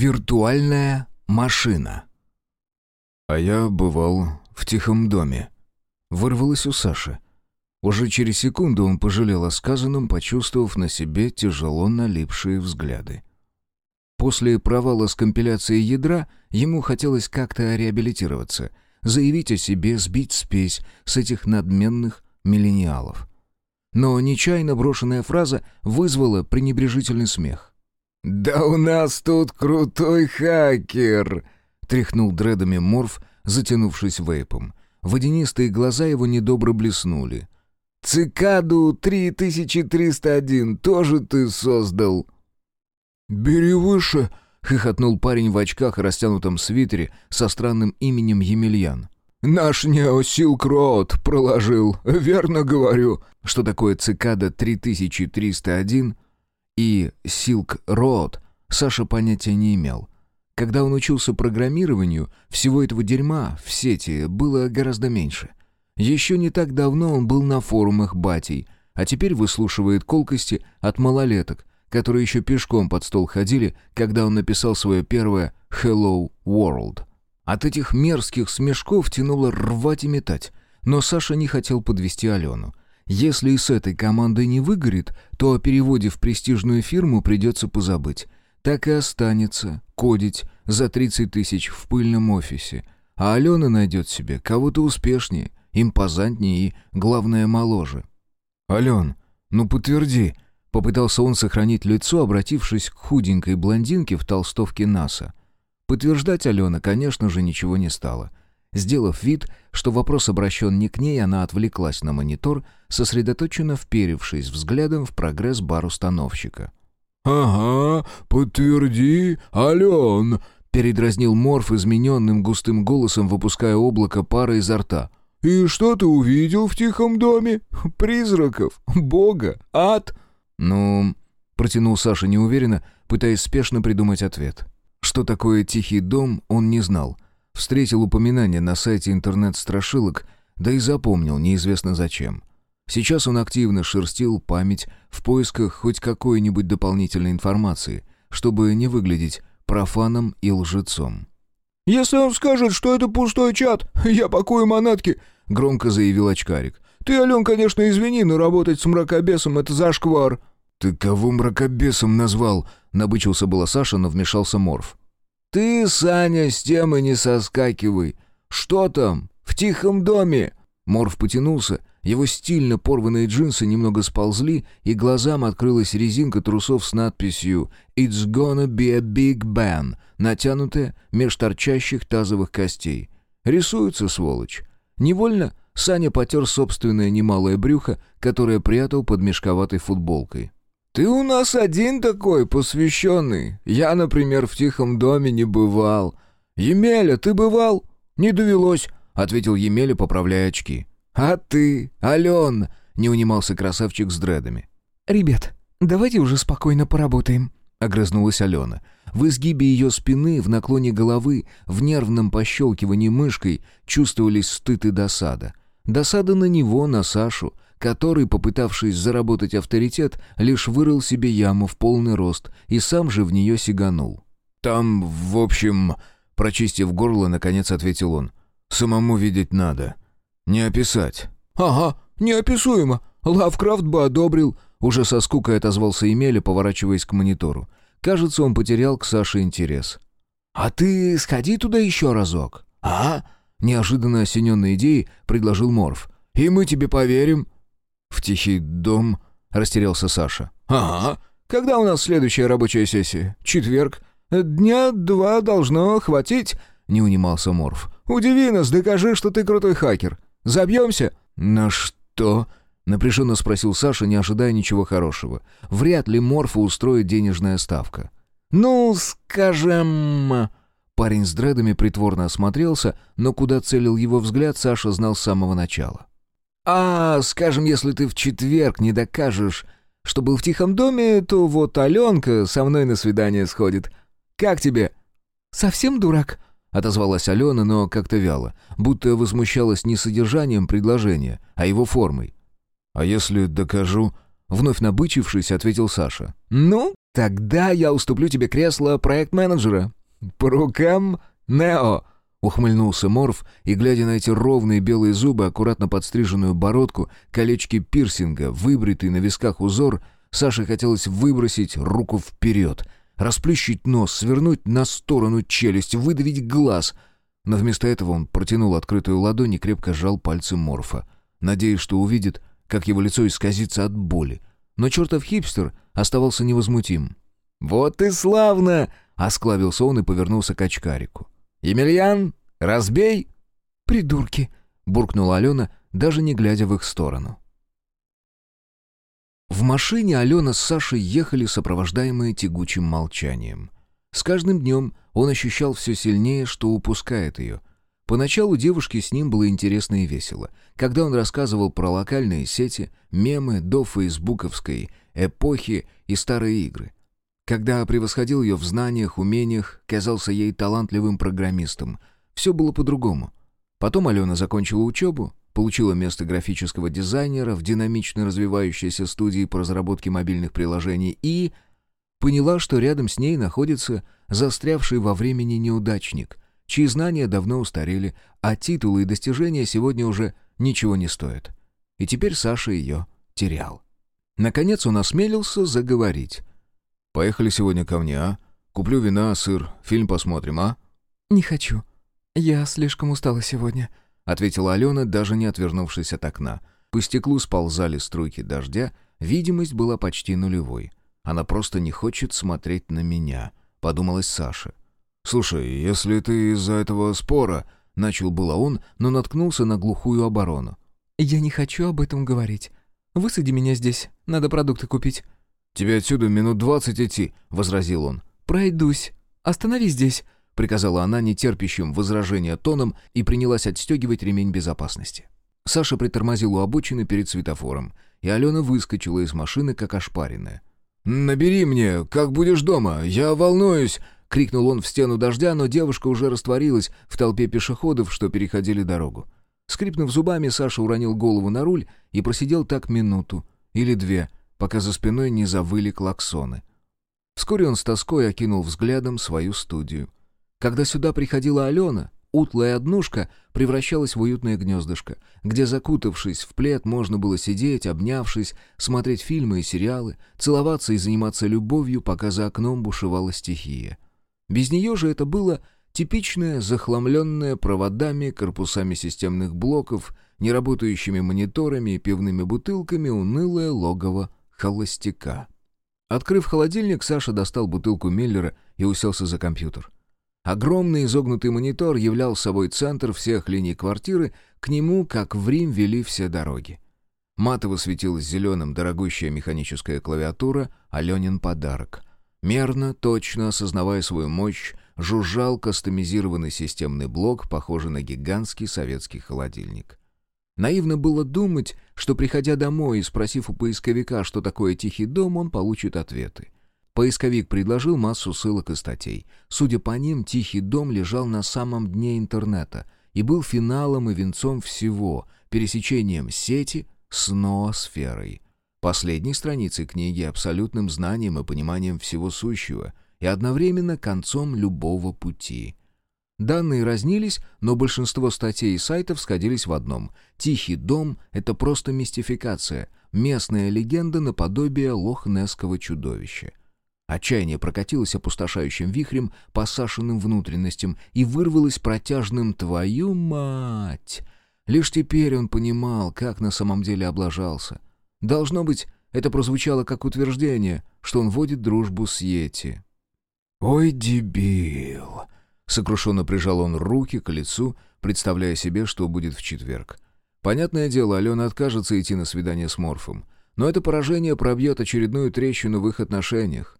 Виртуальная машина. А я бывал в тихом доме. Вырвалось у Саши. Уже через секунду он пожалел о сказанном, почувствовав на себе тяжело налипшие взгляды. После провала с компиляцией ядра ему хотелось как-то реабилитироваться, заявить о себе, сбить спесь с этих надменных миллениалов. Но нечаянно брошенная фраза вызвала пренебрежительный смех. «Да у нас тут крутой хакер!» — тряхнул дредами Морф, затянувшись вейпом. Водянистые глаза его недобро блеснули. «Цикаду 3301 тоже ты создал?» «Бери выше!» — хохотнул парень в очках и растянутом свитере со странным именем Емельян. «Наш Нео Силк Роуд проложил, верно говорю». Что такое цикада 3301 и Силк Роуд, Саша понятия не имел. Когда он учился программированию, всего этого дерьма в сети было гораздо меньше. Еще не так давно он был на форумах батей, а теперь выслушивает колкости от малолеток, которые еще пешком под стол ходили, когда он написал свое первое «Hello World». От этих мерзких смешков тянуло рвать и метать, но Саша не хотел подвести Алену. Если и с этой командой не выгорит, то о переводе в престижную фирму придется позабыть. Так и останется кодить за 30 тысяч в пыльном офисе. А Алена найдет себе кого-то успешнее, импозантнее и, главное, моложе. «Ален, ну подтверди», — попытался он сохранить лицо, обратившись к худенькой блондинке в толстовке НАСА. Подтверждать Алена, конечно же, ничего не стала. Сделав вид, что вопрос обращен не к ней, она отвлеклась на монитор, сосредоточенно вперевшись взглядом в прогресс бар-установщика. «Ага, подтверди, Ален!» — передразнил Морф измененным густым голосом, выпуская облако пара изо рта. «И что ты увидел в тихом доме? Призраков? Бога? Ад?» «Ну...» — протянул Саша неуверенно, пытаясь спешно придумать ответ. Что такое «тихий дом» он не знал — Встретил упоминание на сайте интернет-страшилок, да и запомнил неизвестно зачем. Сейчас он активно шерстил память в поисках хоть какой-нибудь дополнительной информации, чтобы не выглядеть профаном и лжецом. «Если он скажет, что это пустой чат, я пакую манатки», — громко заявил очкарик. «Ты, Ален, конечно, извини, но работать с мракобесом — это зашквар». «Ты кого мракобесом назвал?» — набычился было Саша, но вмешался Морф. «Ты, Саня, с темы не соскакивай. Что там? В тихом доме?» Морф потянулся, его стильно порванные джинсы немного сползли, и глазам открылась резинка трусов с надписью «It's gonna be a big bang», натянутая меж торчащих тазовых костей. Рисуется, сволочь. Невольно Саня потер собственное немалое брюхо, которое прятал под мешковатой футболкой. «Ты у нас один такой посвященный. Я, например, в тихом доме не бывал. Емеля, ты бывал?» «Не довелось», — ответил Емеля, поправляя очки. «А ты, Ален?» — не унимался красавчик с дредами. «Ребят, давайте уже спокойно поработаем», — огрызнулась Алена. В изгибе ее спины, в наклоне головы, в нервном пощелкивании мышкой чувствовались стыд и досада. Досада на него, на Сашу, который, попытавшись заработать авторитет, лишь вырыл себе яму в полный рост и сам же в нее сиганул. «Там, в общем...» — прочистив горло, наконец ответил он. «Самому видеть надо. Не описать». «Ага, неописуемо. Лавкрафт бы одобрил», — уже со скукой отозвался Емеля, поворачиваясь к монитору. Кажется, он потерял к Саше интерес. «А ты сходи туда еще разок». «А?» — неожиданно осененной идеей предложил Морф. «И мы тебе поверим». «В тихий дом?» — растерялся Саша. «Ага. Когда у нас следующая рабочая сессия? Четверг. Дня два должно хватить», — не унимался Морф. «Удиви нас, докажи, что ты крутой хакер. Забьемся?» «На что?» — напряженно спросил Саша, не ожидая ничего хорошего. «Вряд ли Морфу устроит денежная ставка». «Ну, скажем...» Парень с дредами притворно осмотрелся, но куда целил его взгляд, Саша знал с самого начала. А, скажем, если ты в четверг не докажешь, что был в тихом доме, то вот Аленка со мной на свидание сходит. Как тебе?» «Совсем дурак?» — отозвалась Алена, но как-то вяло, будто возмущалась не содержанием предложения, а его формой. «А если докажу?» — вновь набычившись, ответил Саша. «Ну, «Тогда я уступлю тебе кресло проект-менеджера. По рукам, Нео!» Ухмыльнулся Морф, и, глядя на эти ровные белые зубы, аккуратно подстриженную бородку, колечки пирсинга, выбритый на висках узор, Саше хотелось выбросить руку вперед, расплющить нос, свернуть на сторону челюсть, выдавить глаз. Но вместо этого он протянул открытую ладонь и крепко сжал пальцы Морфа, надеясь, что увидит, как его лицо исказится от боли. Но чертов хипстер оставался невозмутим. «Вот и славно!» — осклавился он и повернулся к очкарику. «Емельян, разбей!» «Придурки!» — буркнула Алена, даже не глядя в их сторону. В машине Алена с Сашей ехали, сопровождаемые тягучим молчанием. С каждым днем он ощущал все сильнее, что упускает ее. Поначалу девушке с ним было интересно и весело. Когда он рассказывал про локальные сети, мемы до фейсбуковской эпохи и старые игры. Когда превосходил ее в знаниях, умениях, казался ей талантливым программистом. Все было по-другому. Потом Алена закончила учебу, получила место графического дизайнера в динамично развивающейся студии по разработке мобильных приложений и поняла, что рядом с ней находится застрявший во времени неудачник, чьи знания давно устарели, а титулы и достижения сегодня уже ничего не стоят. И теперь Саша ее терял. Наконец он осмелился заговорить. «Поехали сегодня ко мне, а? Куплю вина, сыр, фильм посмотрим, а?» «Не хочу. Я слишком устала сегодня», — ответила Алена, даже не отвернувшись от окна. По стеклу сползали струйки дождя, видимость была почти нулевой. «Она просто не хочет смотреть на меня», — подумалась Саша. «Слушай, если ты из-за этого спора...» — начал было он, но наткнулся на глухую оборону. «Я не хочу об этом говорить. Высади меня здесь, надо продукты купить». «Тебе отсюда минут двадцать идти», — возразил он. «Пройдусь. Остановись здесь», — приказала она нетерпящим возражения тоном и принялась отстегивать ремень безопасности. Саша притормозил у обочины перед светофором, и Алена выскочила из машины, как ошпаренная. «Набери мне, как будешь дома, я волнуюсь!» — крикнул он в стену дождя, но девушка уже растворилась в толпе пешеходов, что переходили дорогу. Скрипнув зубами, Саша уронил голову на руль и просидел так минуту или две — пока за спиной не завыли клаксоны. Вскоре он с тоской окинул взглядом свою студию. Когда сюда приходила Алена, утлая однушка превращалась в уютное гнездышко, где, закутавшись в плед, можно было сидеть, обнявшись, смотреть фильмы и сериалы, целоваться и заниматься любовью, пока за окном бушевала стихия. Без нее же это было типичное, захламленное проводами, корпусами системных блоков, неработающими мониторами и пивными бутылками унылое логово холостяка. Открыв холодильник, Саша достал бутылку Миллера и уселся за компьютер. Огромный изогнутый монитор являл собой центр всех линий квартиры, к нему, как в Рим, вели все дороги. Матово светилась зеленым дорогущая механическая клавиатура «Аленин подарок». Мерно, точно осознавая свою мощь, жужжал кастомизированный системный блок, похожий на гигантский советский холодильник. Наивно было думать, что, приходя домой и спросив у поисковика, что такое «Тихий дом», он получит ответы. Поисковик предложил массу ссылок и статей. Судя по ним, «Тихий дом» лежал на самом дне интернета и был финалом и венцом всего, пересечением сети с ноосферой. Последней страницей книги абсолютным знанием и пониманием всего сущего и одновременно концом любого пути — Данные разнились, но большинство статей и сайтов сходились в одном. «Тихий дом» — это просто мистификация, местная легенда наподобие лохнесского чудовища. Отчаяние прокатилось опустошающим вихрем по Сашиным внутренностям и вырвалось протяжным «твою мать!». Лишь теперь он понимал, как на самом деле облажался. Должно быть, это прозвучало как утверждение, что он водит дружбу с Йети. «Ой, дебил!» Сокрушенно прижал он руки к лицу, представляя себе, что будет в четверг. Понятное дело, Алена откажется идти на свидание с Морфом. Но это поражение пробьет очередную трещину в их отношениях.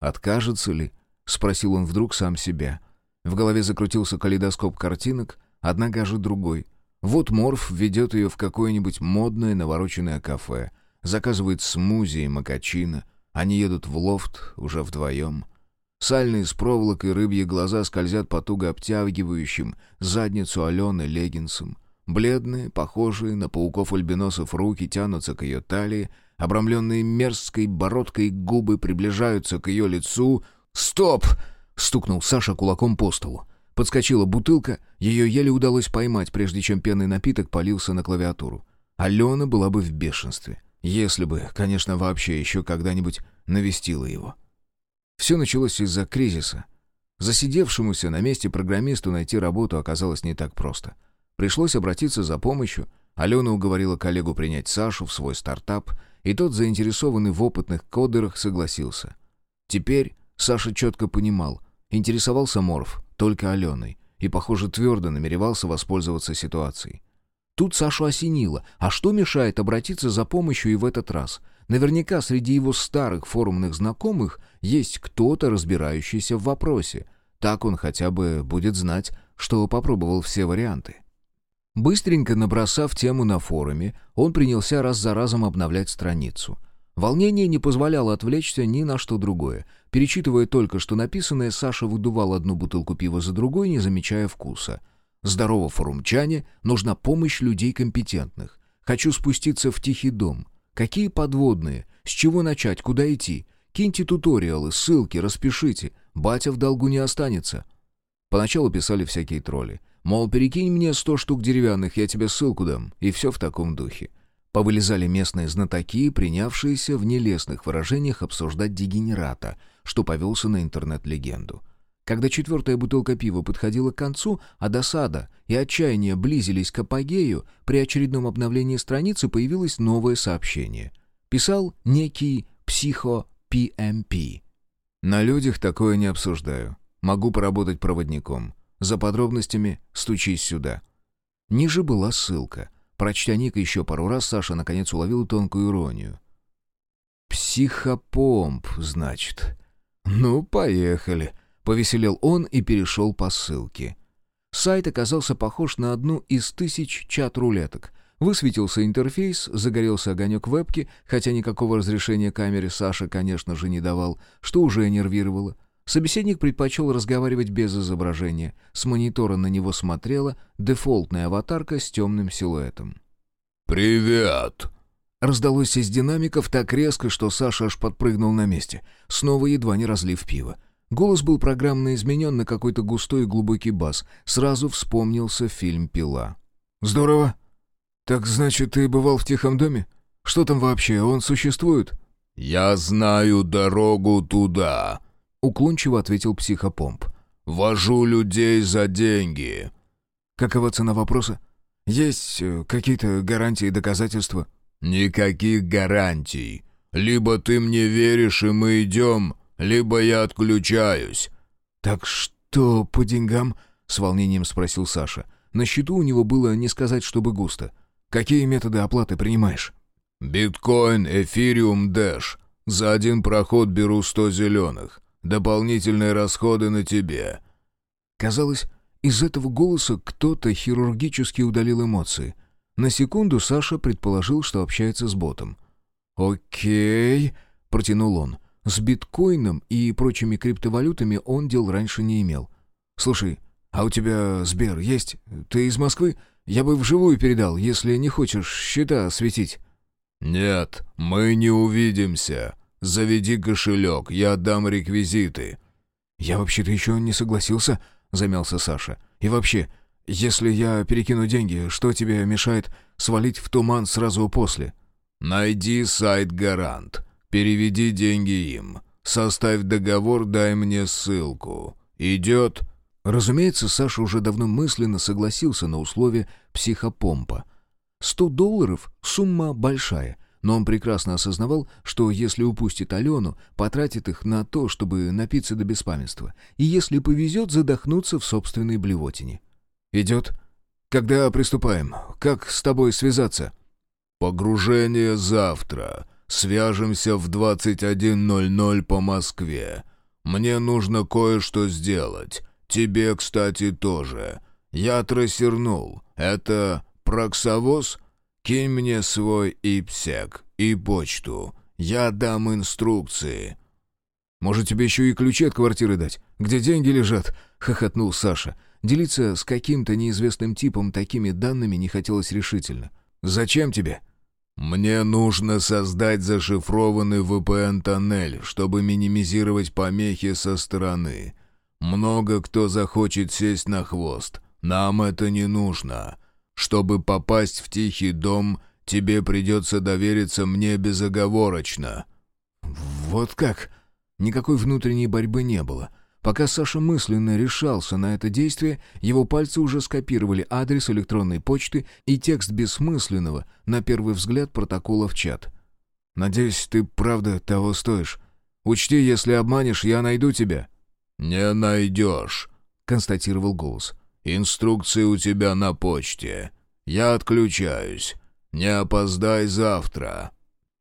«Откажется ли?» — спросил он вдруг сам себя. В голове закрутился калейдоскоп картинок, одна гажет другой. Вот Морф ведет ее в какое-нибудь модное навороченное кафе, заказывает смузи и макачино, они едут в лофт уже вдвоем — Сальные с проволокой рыбьи глаза скользят по туго обтягивающим задницу Алены леггинсом. Бледные, похожие на пауков-альбиносов руки тянутся к ее талии, Обрамленные мерзкой бородкой губы приближаются к ее лицу. «Стоп!» — стукнул Саша кулаком по столу. Подскочила бутылка, ее еле удалось поймать, прежде чем пенный напиток полился на клавиатуру. Алена была бы в бешенстве, если бы, конечно, вообще еще когда-нибудь навестила его. Все началось из-за кризиса. Засидевшемуся на месте программисту найти работу оказалось не так просто. Пришлось обратиться за помощью. Алена уговорила коллегу принять Сашу в свой стартап, и тот, заинтересованный в опытных кодерах, согласился. Теперь Саша четко понимал, интересовался Морф только Аленой, и, похоже, твердо намеревался воспользоваться ситуацией. Тут Сашу осенило, а что мешает обратиться за помощью и в этот раз? Наверняка среди его старых форумных знакомых есть кто-то, разбирающийся в вопросе. Так он хотя бы будет знать, что попробовал все варианты. Быстренько набросав тему на форуме, он принялся раз за разом обновлять страницу. Волнение не позволяло отвлечься ни на что другое. Перечитывая только что написанное, Саша выдувал одну бутылку пива за другой, не замечая вкуса. «Здорово, форумчане, нужна помощь людей компетентных. Хочу спуститься в тихий дом. Какие подводные? С чего начать? Куда идти? Киньте туториалы, ссылки, распишите. Батя в долгу не останется». Поначалу писали всякие тролли. Мол, перекинь мне сто штук деревянных, я тебе ссылку дам. И все в таком духе. Повылезали местные знатоки, принявшиеся в нелестных выражениях обсуждать дегенерата, что повелся на интернет-легенду. Когда четвертая бутылка пива подходила к концу, а досада и отчаяние близились к апогею, при очередном обновлении страницы появилось новое сообщение. Писал некий психо-ПМП. «На людях такое не обсуждаю. Могу поработать проводником. За подробностями стучись сюда». Ниже была ссылка — Прочтя ник еще пару раз, Саша наконец уловил тонкую иронию. «Психопомп, значит. Ну, поехали». Повеселел он и перешел по ссылке. Сайт оказался похож на одну из тысяч чат-рулеток. Высветился интерфейс, загорелся огонек вебки, хотя никакого разрешения камере Саша, конечно же, не давал, что уже нервировало. Собеседник предпочел разговаривать без изображения. С монитора на него смотрела дефолтная аватарка с темным силуэтом. «Привет!» Раздалось из динамиков так резко, что Саша аж подпрыгнул на месте, снова едва не разлив пиво. Голос был программно изменен на какой-то густой и глубокий бас. Сразу вспомнился фильм «Пила». «Здорово. Так значит, ты бывал в Тихом доме? Что там вообще, он существует?» «Я знаю дорогу туда», Уклончиво ответил психопомп. «Вожу людей за деньги». «Какова цена вопроса? Есть э, какие-то гарантии и доказательства?» «Никаких гарантий. Либо ты мне веришь, и мы идем, либо я отключаюсь». «Так что по деньгам?» — с волнением спросил Саша. На счету у него было не сказать, чтобы густо. «Какие методы оплаты принимаешь?» «Биткоин, эфириум, дэш. За один проход беру сто зеленых. Дополнительные расходы на тебе». Казалось, из этого голоса кто-то хирургически удалил эмоции. На секунду Саша предположил, что общается с ботом. «Окей», — протянул он. С биткоином и прочими криптовалютами он дел раньше не имел. «Слушай, а у тебя Сбер есть? Ты из Москвы? Я бы вживую передал, если не хочешь счета светить». «Нет, мы не увидимся», «Заведи кошелек, я отдам реквизиты». «Я вообще-то еще не согласился», — замялся Саша. «И вообще, если я перекину деньги, что тебе мешает свалить в туман сразу после?» «Найди сайт «Гарант», переведи деньги им, составь договор, дай мне ссылку. Идет?» Разумеется, Саша уже давно мысленно согласился на условия психопомпа. Сто долларов — сумма большая — но он прекрасно осознавал, что если упустит Алену, потратит их на то, чтобы напиться до беспамятства, и если повезет, задохнуться в собственной блевотине. «Идет? Когда приступаем? Как с тобой связаться?» «Погружение завтра. Свяжемся в 21.00 по Москве. Мне нужно кое-что сделать. Тебе, кстати, тоже. Я трассернул. Это проксовоз?» Кинь мне свой ИПСЕК и почту. Я дам инструкции». «Может, тебе еще и ключи от квартиры дать? Где деньги лежат?» — хохотнул Саша. Делиться с каким-то неизвестным типом такими данными не хотелось решительно. «Зачем тебе?» «Мне нужно создать зашифрованный VPN-тоннель, чтобы минимизировать помехи со стороны. Много кто захочет сесть на хвост. Нам это не нужно. Чтобы попасть в тихий дом, тебе придется довериться мне безоговорочно». «Вот как?» Никакой внутренней борьбы не было. Пока Саша мысленно решался на это действие, его пальцы уже скопировали адрес электронной почты и текст бессмысленного, на первый взгляд, протокола в чат. «Надеюсь, ты правда того стоишь. Учти, если обманешь, я найду тебя». «Не найдешь», — констатировал голос. «Инструкции у тебя на почте. Я отключаюсь. Не опоздай завтра».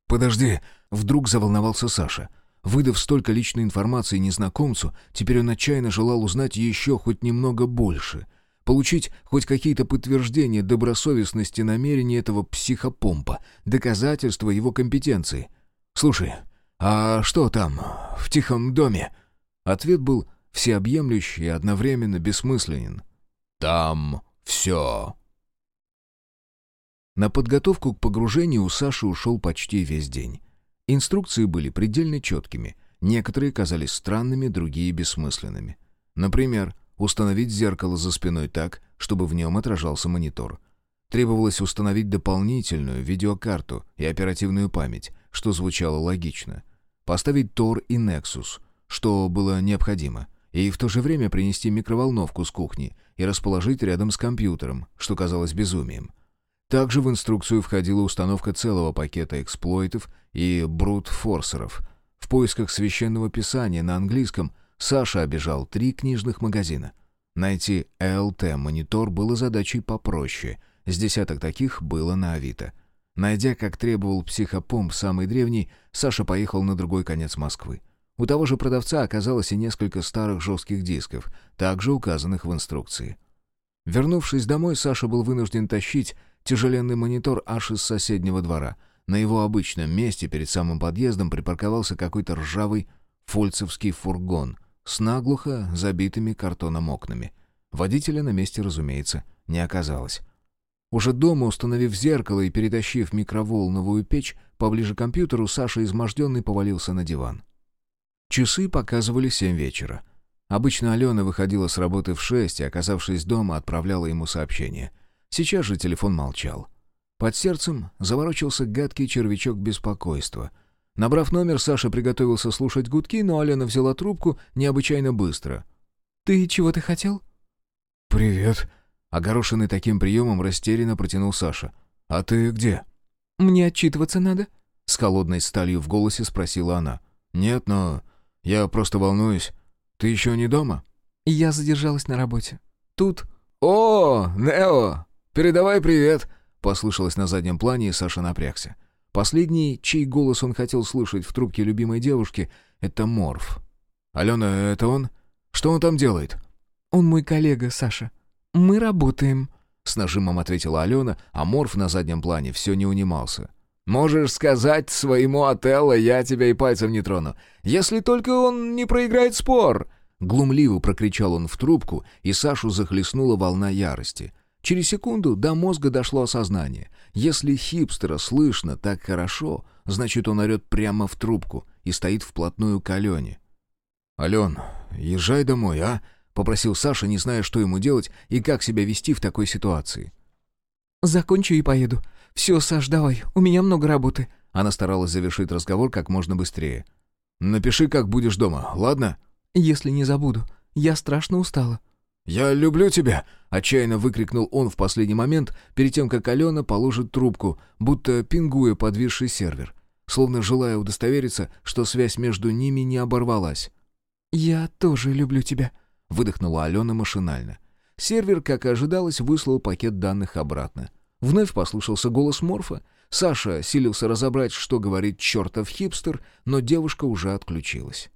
«Подожди», — вдруг заволновался Саша. Выдав столько личной информации незнакомцу, теперь он отчаянно желал узнать еще хоть немного больше. Получить хоть какие-то подтверждения добросовестности намерений этого психопомпа, доказательства его компетенции. «Слушай, а что там, в тихом доме?» Ответ был всеобъемлющий и одновременно бессмысленен. «Там все». На подготовку к погружению у Саши ушел почти весь день. Инструкции были предельно четкими. Некоторые казались странными, другие — бессмысленными. Например, установить зеркало за спиной так, чтобы в нем отражался монитор. Требовалось установить дополнительную видеокарту и оперативную память, что звучало логично. Поставить Тор и Nexus, что было необходимо, и в то же время принести микроволновку с кухни и расположить рядом с компьютером, что казалось безумием. Также в инструкцию входила установка целого пакета эксплойтов и брутфорсеров. В поисках священного писания на английском Саша обежал три книжных магазина. Найти ЛТ-монитор было задачей попроще. С десяток таких было на Авито. Найдя, как требовал психопомп самый древний, Саша поехал на другой конец Москвы. У того же продавца оказалось и несколько старых жестких дисков, также указанных в инструкции. Вернувшись домой, Саша был вынужден тащить тяжеленный монитор аж из соседнего двора. На его обычном месте перед самым подъездом припарковался какой-то ржавый фольцевский фургон с наглухо забитыми картоном окнами. Водителя на месте, разумеется, не оказалось. Уже дома, установив зеркало и перетащив микроволновую печь поближе к компьютеру, Саша изможденный повалился на диван. Часы показывали семь вечера. Обычно Алена выходила с работы в шесть и, оказавшись дома, отправляла ему сообщение — Сейчас же телефон молчал. Под сердцем заворочился гадкий червячок беспокойства. Набрав номер, Саша приготовился слушать гудки, но Алена взяла трубку необычайно быстро. «Ты чего-то хотел?» «Привет», — огорошенный таким приемом растерянно протянул Саша. «А ты где?» «Мне отчитываться надо?» — с холодной сталью в голосе спросила она. «Нет, но я просто волнуюсь. Ты еще не дома?» «Я задержалась на работе. Тут...» «О, Нео! «Передавай привет!» — послышалось на заднем плане, и Саша напрягся. Последний, чей голос он хотел слышать в трубке любимой девушки, — это Морф. «Алена, это он? Что он там делает?» «Он мой коллега, Саша. Мы работаем», — с нажимом ответила Алена, а Морф на заднем плане все не унимался. «Можешь сказать своему Отелло, я тебя и пальцем не трону, если только он не проиграет спор!» Глумливо прокричал он в трубку, и Сашу захлестнула волна ярости — Через секунду до мозга дошло осознание. Если хипстера слышно так хорошо, значит, он орет прямо в трубку и стоит вплотную к Алене. «Ален, езжай домой, а?» — попросил Саша, не зная, что ему делать и как себя вести в такой ситуации. «Закончу и поеду. Все, Саш, давай, у меня много работы». Она старалась завершить разговор как можно быстрее. «Напиши, как будешь дома, ладно?» «Если не забуду. Я страшно устала». «Я люблю тебя!» — отчаянно выкрикнул он в последний момент, перед тем, как Алена положит трубку, будто пингуя подвисший сервер, словно желая удостовериться, что связь между ними не оборвалась. «Я тоже люблю тебя», — выдохнула Алена машинально. Сервер, как и ожидалось, выслал пакет данных обратно. Вновь послушался голос Морфа. Саша силился разобрать, что говорит чертов хипстер, но девушка уже отключилась.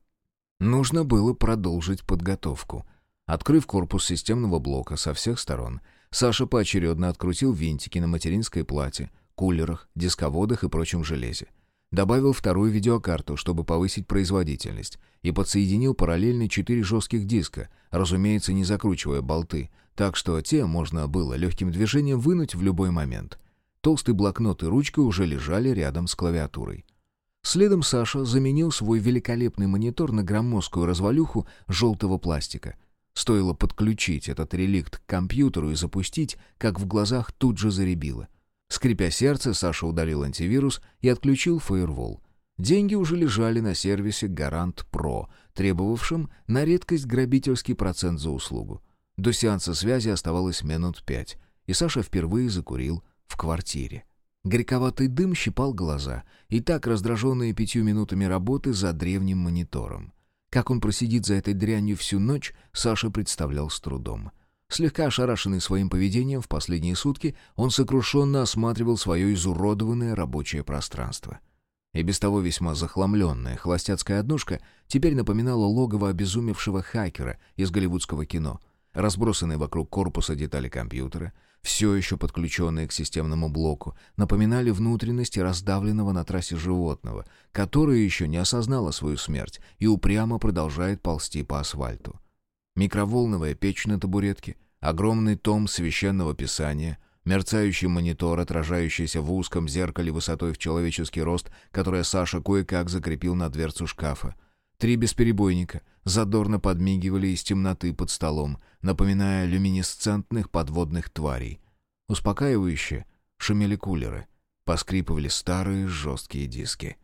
Нужно было продолжить подготовку — Открыв корпус системного блока со всех сторон, Саша поочередно открутил винтики на материнской плате, кулерах, дисководах и прочем железе. Добавил вторую видеокарту, чтобы повысить производительность, и подсоединил параллельно четыре жестких диска, разумеется, не закручивая болты, так что те можно было легким движением вынуть в любой момент. Толстый блокнот и ручка уже лежали рядом с клавиатурой. Следом Саша заменил свой великолепный монитор на громоздкую развалюху желтого пластика. Стоило подключить этот реликт к компьютеру и запустить, как в глазах тут же заребило. Скрипя сердце, Саша удалил антивирус и отключил фаервол. Деньги уже лежали на сервисе «Гарант Про», требовавшем на редкость грабительский процент за услугу. До сеанса связи оставалось минут пять, и Саша впервые закурил в квартире. Горьковатый дым щипал глаза, и так раздраженные пятью минутами работы за древним монитором. Как он просидит за этой дрянью всю ночь, Саша представлял с трудом. Слегка ошарашенный своим поведением в последние сутки, он сокрушенно осматривал свое изуродованное рабочее пространство. И без того весьма захламленная холостяцкая однушка теперь напоминала логово обезумевшего хакера из голливудского кино. Разбросанные вокруг корпуса детали компьютера — все еще подключенные к системному блоку, напоминали внутренности раздавленного на трассе животного, которое еще не осознало свою смерть и упрямо продолжает ползти по асфальту. Микроволновая печь на табуретке, огромный том священного писания, мерцающий монитор, отражающийся в узком зеркале высотой в человеческий рост, которое Саша кое-как закрепил на дверцу шкафа, Три бесперебойника задорно подмигивали из темноты под столом, напоминая люминесцентных подводных тварей. Успокаивающе шумели кулеры, поскрипывали старые жесткие диски.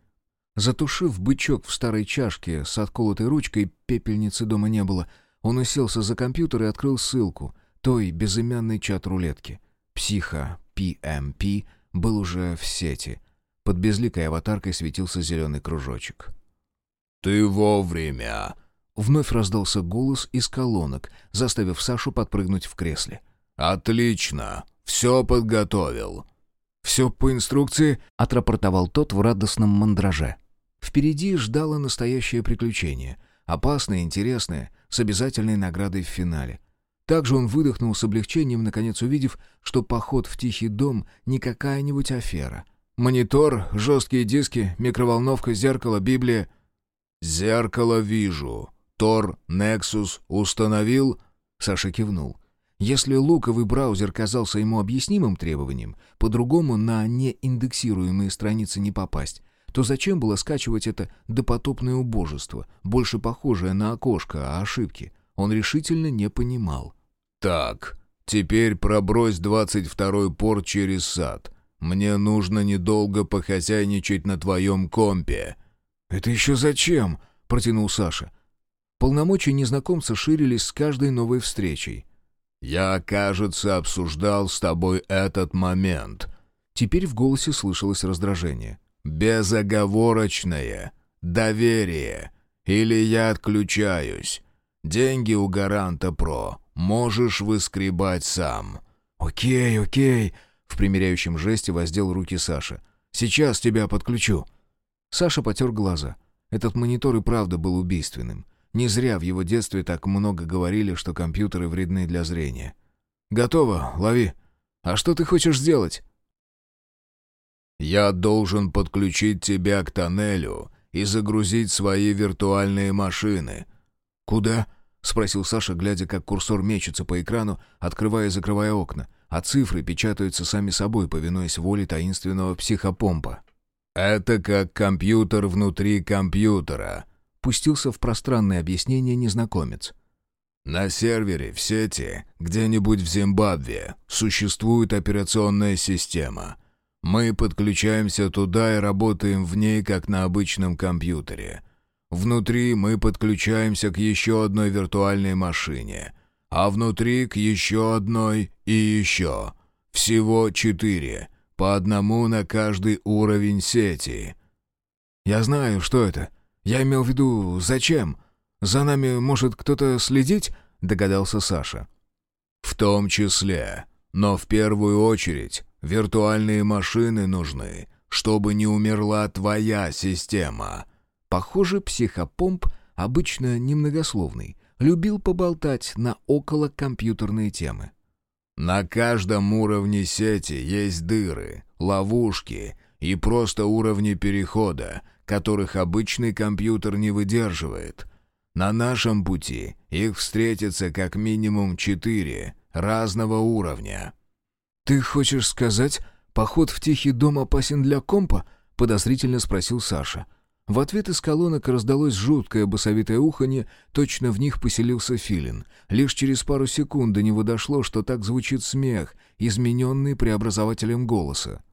Затушив бычок в старой чашке с отколотой ручкой, пепельницы дома не было, он уселся за компьютер и открыл ссылку той безымянной чат-рулетки. Психа PMP был уже в сети. Под безликой аватаркой светился зеленый кружочек. «Ты вовремя!» Вновь раздался голос из колонок, заставив Сашу подпрыгнуть в кресле. «Отлично! Все подготовил!» «Все по инструкции», — отрапортовал тот в радостном мандраже. Впереди ждало настоящее приключение. Опасное, интересное, с обязательной наградой в финале. Также он выдохнул с облегчением, наконец увидев, что поход в тихий дом не какая-нибудь афера. Монитор, жесткие диски, микроволновка, зеркало, Библия — «Зеркало вижу. Тор Нексус установил?» Саша кивнул. Если луковый браузер казался ему объяснимым требованием, по-другому на неиндексируемые страницы не попасть, то зачем было скачивать это допотопное убожество, больше похожее на окошко, а ошибки? Он решительно не понимал. «Так, теперь пробрось двадцать второй порт через сад. Мне нужно недолго похозяйничать на твоем компе». «Это еще зачем?» — протянул Саша. Полномочия незнакомца ширились с каждой новой встречей. «Я, кажется, обсуждал с тобой этот момент». Теперь в голосе слышалось раздражение. «Безоговорочное. Доверие. Или я отключаюсь. Деньги у Гаранта Про. Можешь выскребать сам». «Окей, окей», — в примиряющем жесте воздел руки Саша. «Сейчас тебя подключу». Саша потер глаза. Этот монитор и правда был убийственным. Не зря в его детстве так много говорили, что компьютеры вредны для зрения. «Готово, лови. А что ты хочешь сделать?» «Я должен подключить тебя к тоннелю и загрузить свои виртуальные машины». «Куда?» — спросил Саша, глядя, как курсор мечется по экрану, открывая и закрывая окна, а цифры печатаются сами собой, повинуясь воле таинственного психопомпа. «Это как компьютер внутри компьютера», — пустился в пространное объяснение незнакомец. «На сервере в сети, где-нибудь в Зимбабве, существует операционная система. Мы подключаемся туда и работаем в ней, как на обычном компьютере. Внутри мы подключаемся к еще одной виртуальной машине, а внутри к еще одной и еще. Всего четыре» По одному на каждый уровень сети. Я знаю, что это. Я имел в виду, зачем? За нами может кто-то следить? Догадался Саша. В том числе. Но в первую очередь виртуальные машины нужны, чтобы не умерла твоя система. Похоже, психопомп обычно немногословный, любил поболтать на околокомпьютерные темы. На каждом уровне сети есть дыры, ловушки и просто уровни перехода, которых обычный компьютер не выдерживает. На нашем пути их встретится как минимум четыре разного уровня. «Ты хочешь сказать...» — «Поход в тихий дом опасен для компа?» — подозрительно спросил Саша. В ответ из колонок раздалось жуткое басовитое уханье, точно в них поселился филин. Лишь через пару секунд до него дошло, что так звучит смех, измененный преобразователем голоса.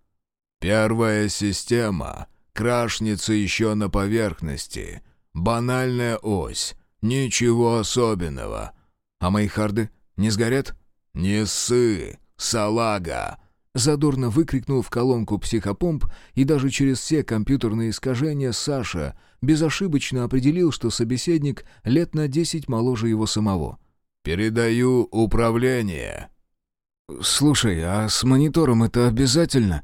«Первая система. Крашница еще на поверхности. Банальная ось. Ничего особенного. А мои харды не сгорят?» «Не ссы, салага!» Задорно выкрикнул в колонку психопомп, и даже через все компьютерные искажения Саша безошибочно определил, что собеседник лет на десять моложе его самого. «Передаю управление». «Слушай, а с монитором это обязательно?»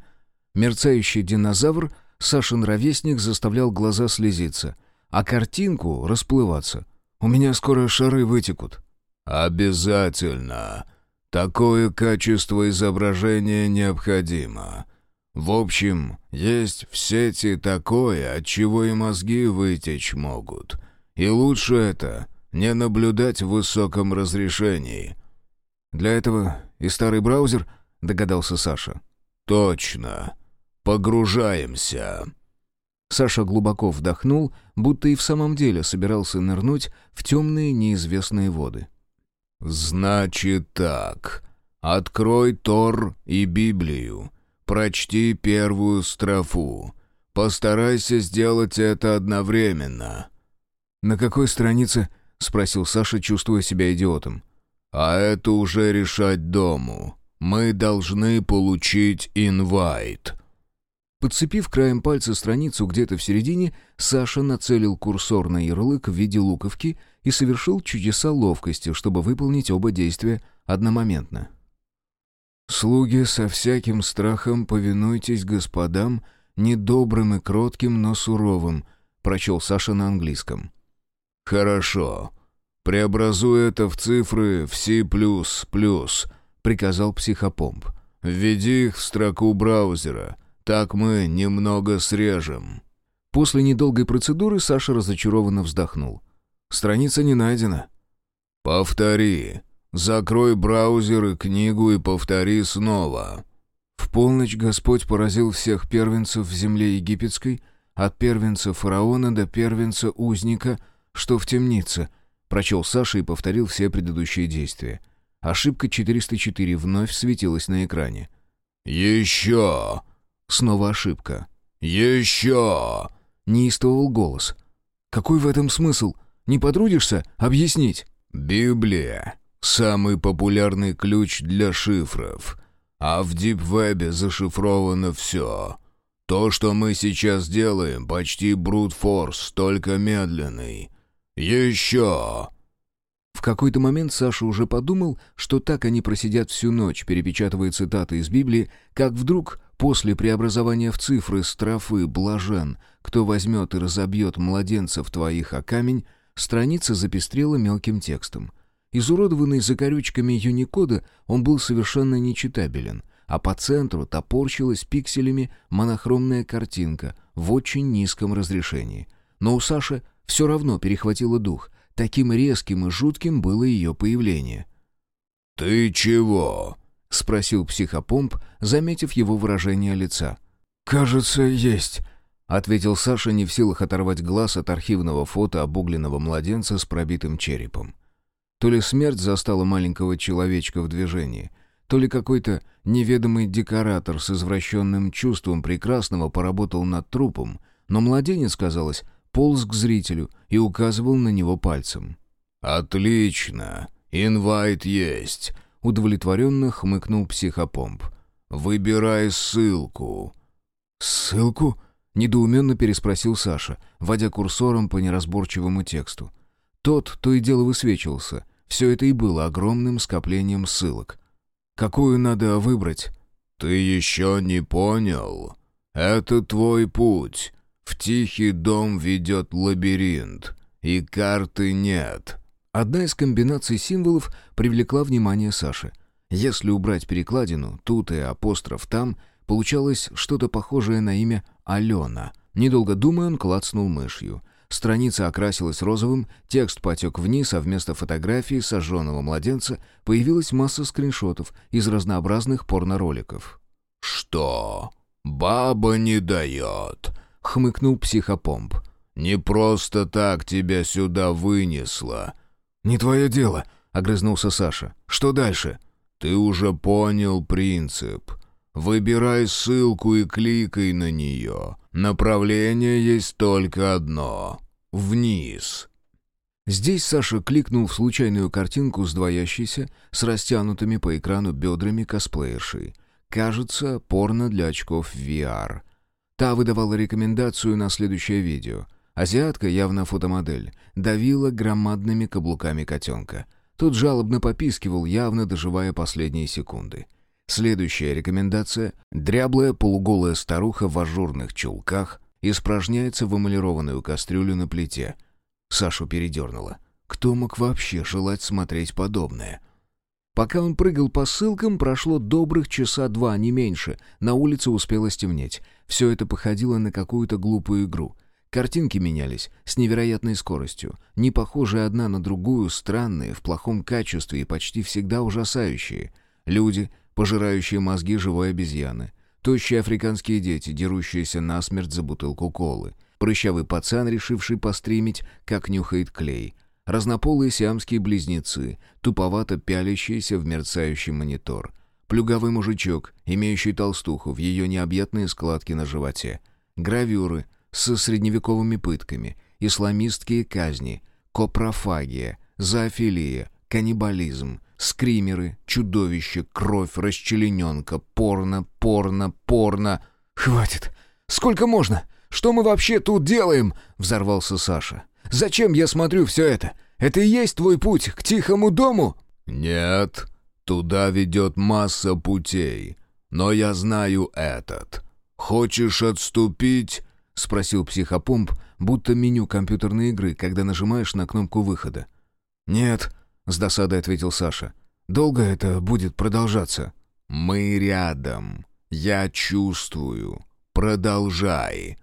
Мерцающий динозавр, Сашин ровесник, заставлял глаза слезиться, а картинку расплываться. «У меня скоро шары вытекут». «Обязательно. Такое качество изображения необходимо. В общем, есть в сети такое, от чего и мозги вытечь могут. И лучше это не наблюдать в высоком разрешении». «Для этого и старый браузер?» — догадался Саша. «Точно. Погружаемся». Саша глубоко вдохнул, будто и в самом деле собирался нырнуть в темные неизвестные воды. «Значит так. Открой Тор и Библию. Прочти первую строфу. Постарайся сделать это одновременно». «На какой странице?» — спросил Саша, чувствуя себя идиотом. «А это уже решать дому. Мы должны получить инвайт». Подцепив краем пальца страницу где-то в середине, Саша нацелил курсор на ярлык в виде луковки и совершил чудеса ловкости, чтобы выполнить оба действия одномоментно. «Слуги, со всяким страхом повинуйтесь господам, недобрым и кротким, но суровым», — прочел Саша на английском. «Хорошо. Преобразуй это в цифры в C++, — приказал психопомп. «Введи их в строку браузера». Так мы немного срежем». После недолгой процедуры Саша разочарованно вздохнул. «Страница не найдена». «Повтори. Закрой браузер и книгу и повтори снова». В полночь Господь поразил всех первенцев в земле египетской, от первенца фараона до первенца узника, что в темнице, прочел Саша и повторил все предыдущие действия. Ошибка 404 вновь светилась на экране. «Еще!» Снова ошибка. «Еще!» — неистовал голос. «Какой в этом смысл? Не потрудишься объяснить?» «Библия — самый популярный ключ для шифров, а в дипвебе зашифровано все. То, что мы сейчас делаем, почти брутфорс, только медленный. Еще!» В какой-то момент Саша уже подумал, что так они просидят всю ночь, перепечатывая цитаты из Библии, как вдруг После преобразования в цифры строфы «блажен», кто возьмет и разобьет младенцев твоих о камень, страница запестрела мелким текстом. Изуродованный закорючками юникода, он был совершенно нечитабелен, а по центру топорщилась пикселями монохромная картинка в очень низком разрешении. Но у Саши все равно перехватило дух, таким резким и жутким было ее появление. «Ты чего?» — спросил психопомп, заметив его выражение лица. «Кажется, есть», — ответил Саша, не в силах оторвать глаз от архивного фото обугленного младенца с пробитым черепом. То ли смерть застала маленького человечка в движении, то ли какой-то неведомый декоратор с извращенным чувством прекрасного поработал над трупом, но младенец, казалось, полз к зрителю и указывал на него пальцем. «Отлично! Инвайт есть!» Удовлетворенно хмыкнул психопомп. «Выбирай ссылку». «Ссылку?» — недоуменно переспросил Саша, водя курсором по неразборчивому тексту. Тот то и дело высвечивался. Все это и было огромным скоплением ссылок. «Какую надо выбрать?» «Ты еще не понял? Это твой путь. В тихий дом ведет лабиринт, и карты нет. Одна из комбинаций символов привлекла внимание Саши. Если убрать перекладину, тут и апостроф там, получалось что-то похожее на имя Алена. Недолго думая, он клацнул мышью. Страница окрасилась розовым, текст потек вниз, а вместо фотографии сожженного младенца появилась масса скриншотов из разнообразных порнороликов. «Что? Баба не дает», — хмыкнул психопомп. «Не просто так тебя сюда вынесло». «Не твое дело», — огрызнулся Саша. «Что дальше?» «Ты уже понял принцип. Выбирай ссылку и кликай на нее. Направление есть только одно — вниз». Здесь Саша кликнул в случайную картинку с двоящейся, с растянутыми по экрану бедрами косплеершей. Кажется, порно для очков VR. Та выдавала рекомендацию на следующее видео. Азиатка, явно фотомодель, давила громадными каблуками котенка. Тот жалобно попискивал, явно доживая последние секунды. Следующая рекомендация — дряблая полуголая старуха в ажурных чулках испражняется в эмалированную кастрюлю на плите — Сашу передернуло. Кто мог вообще желать смотреть подобное? Пока он прыгал по ссылкам, прошло добрых часа два, не меньше. На улице успело стемнеть. Все это походило на какую-то глупую игру. Картинки менялись с невероятной скоростью, не похожие одна на другую, странные, в плохом качестве и почти всегда ужасающие. Люди, пожирающие мозги живой обезьяны. Тощие африканские дети, дерущиеся насмерть за бутылку колы — прыщавый пацан, решивший постримить, как нюхает клей, разнополые сиамские близнецы, туповато пялящиеся в мерцающий монитор, плюгавый мужичок, имеющий толстуху в ее необъятные складки на животе, гравюры со средневековыми пытками, исламистские казни, копрофагия, зоофилия, каннибализм, скримеры, чудовище, кровь, расчлененка, порно, порно, порно. «Хватит! Сколько можно? Что мы вообще тут делаем?» — взорвался Саша. «Зачем я смотрю все это? Это и есть твой путь к тихому дому?» «Нет, туда ведет масса путей, но я знаю этот. Хочешь отступить?» — спросил психопомп, будто меню компьютерной игры, когда нажимаешь на кнопку выхода. «Нет», — с досадой ответил Саша. «Долго это будет продолжаться?» «Мы рядом. Я чувствую. Продолжай».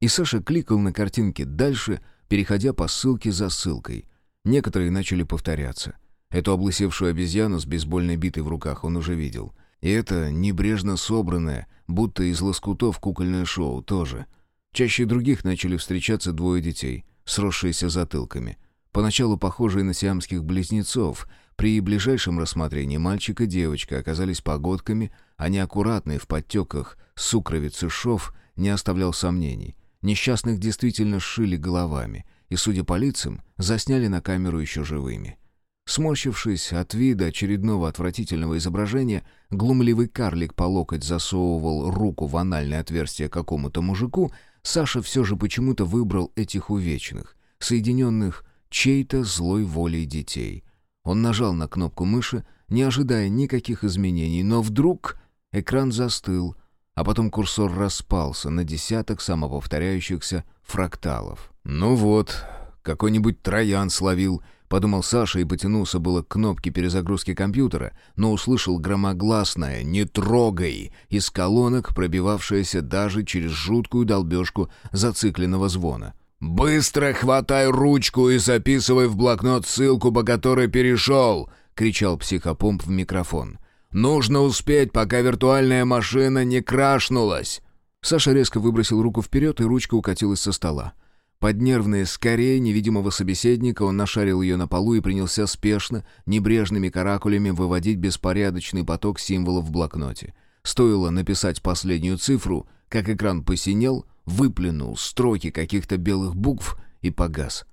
И Саша кликал на картинки дальше, переходя по ссылке за ссылкой. Некоторые начали повторяться. Эту облысевшую обезьяну с бейсбольной битой в руках он уже видел. И это небрежно собранное, будто из лоскутов кукольное шоу тоже. Чаще других начали встречаться двое детей, сросшиеся затылками. Поначалу похожие на сиамских близнецов. При ближайшем рассмотрении мальчик и девочка оказались погодками, а неаккуратный в подтеках сукровицы шов не оставлял сомнений. Несчастных действительно сшили головами, и, судя по лицам, засняли на камеру еще живыми. Сморщившись от вида очередного отвратительного изображения, глумливый карлик по локоть засовывал руку в анальное отверстие какому-то мужику, Саша все же почему-то выбрал этих увечных, соединенных чьей-то злой волей детей. Он нажал на кнопку мыши, не ожидая никаких изменений, но вдруг экран застыл, а потом курсор распался на десяток самоповторяющихся фракталов. «Ну вот, какой-нибудь троян словил», — подумал Саша и потянулся было к кнопке перезагрузки компьютера, но услышал громогласное «Не трогай!» из колонок, пробивавшееся даже через жуткую долбежку зацикленного звона. «Быстро хватай ручку и записывай в блокнот ссылку, по которой перешел!» — кричал психопомп в микрофон. Нужно успеть, пока виртуальная машина не крашнулась!» Саша резко выбросил руку вперед, и ручка укатилась со стола. Под нервные «скорее» невидимого собеседника он нашарил ее на полу и принялся спешно, небрежными каракулями выводить беспорядочный поток символов в блокноте. Стоило написать последнюю цифру, как экран посинел, выплюнул строки каких-то белых букв и погас.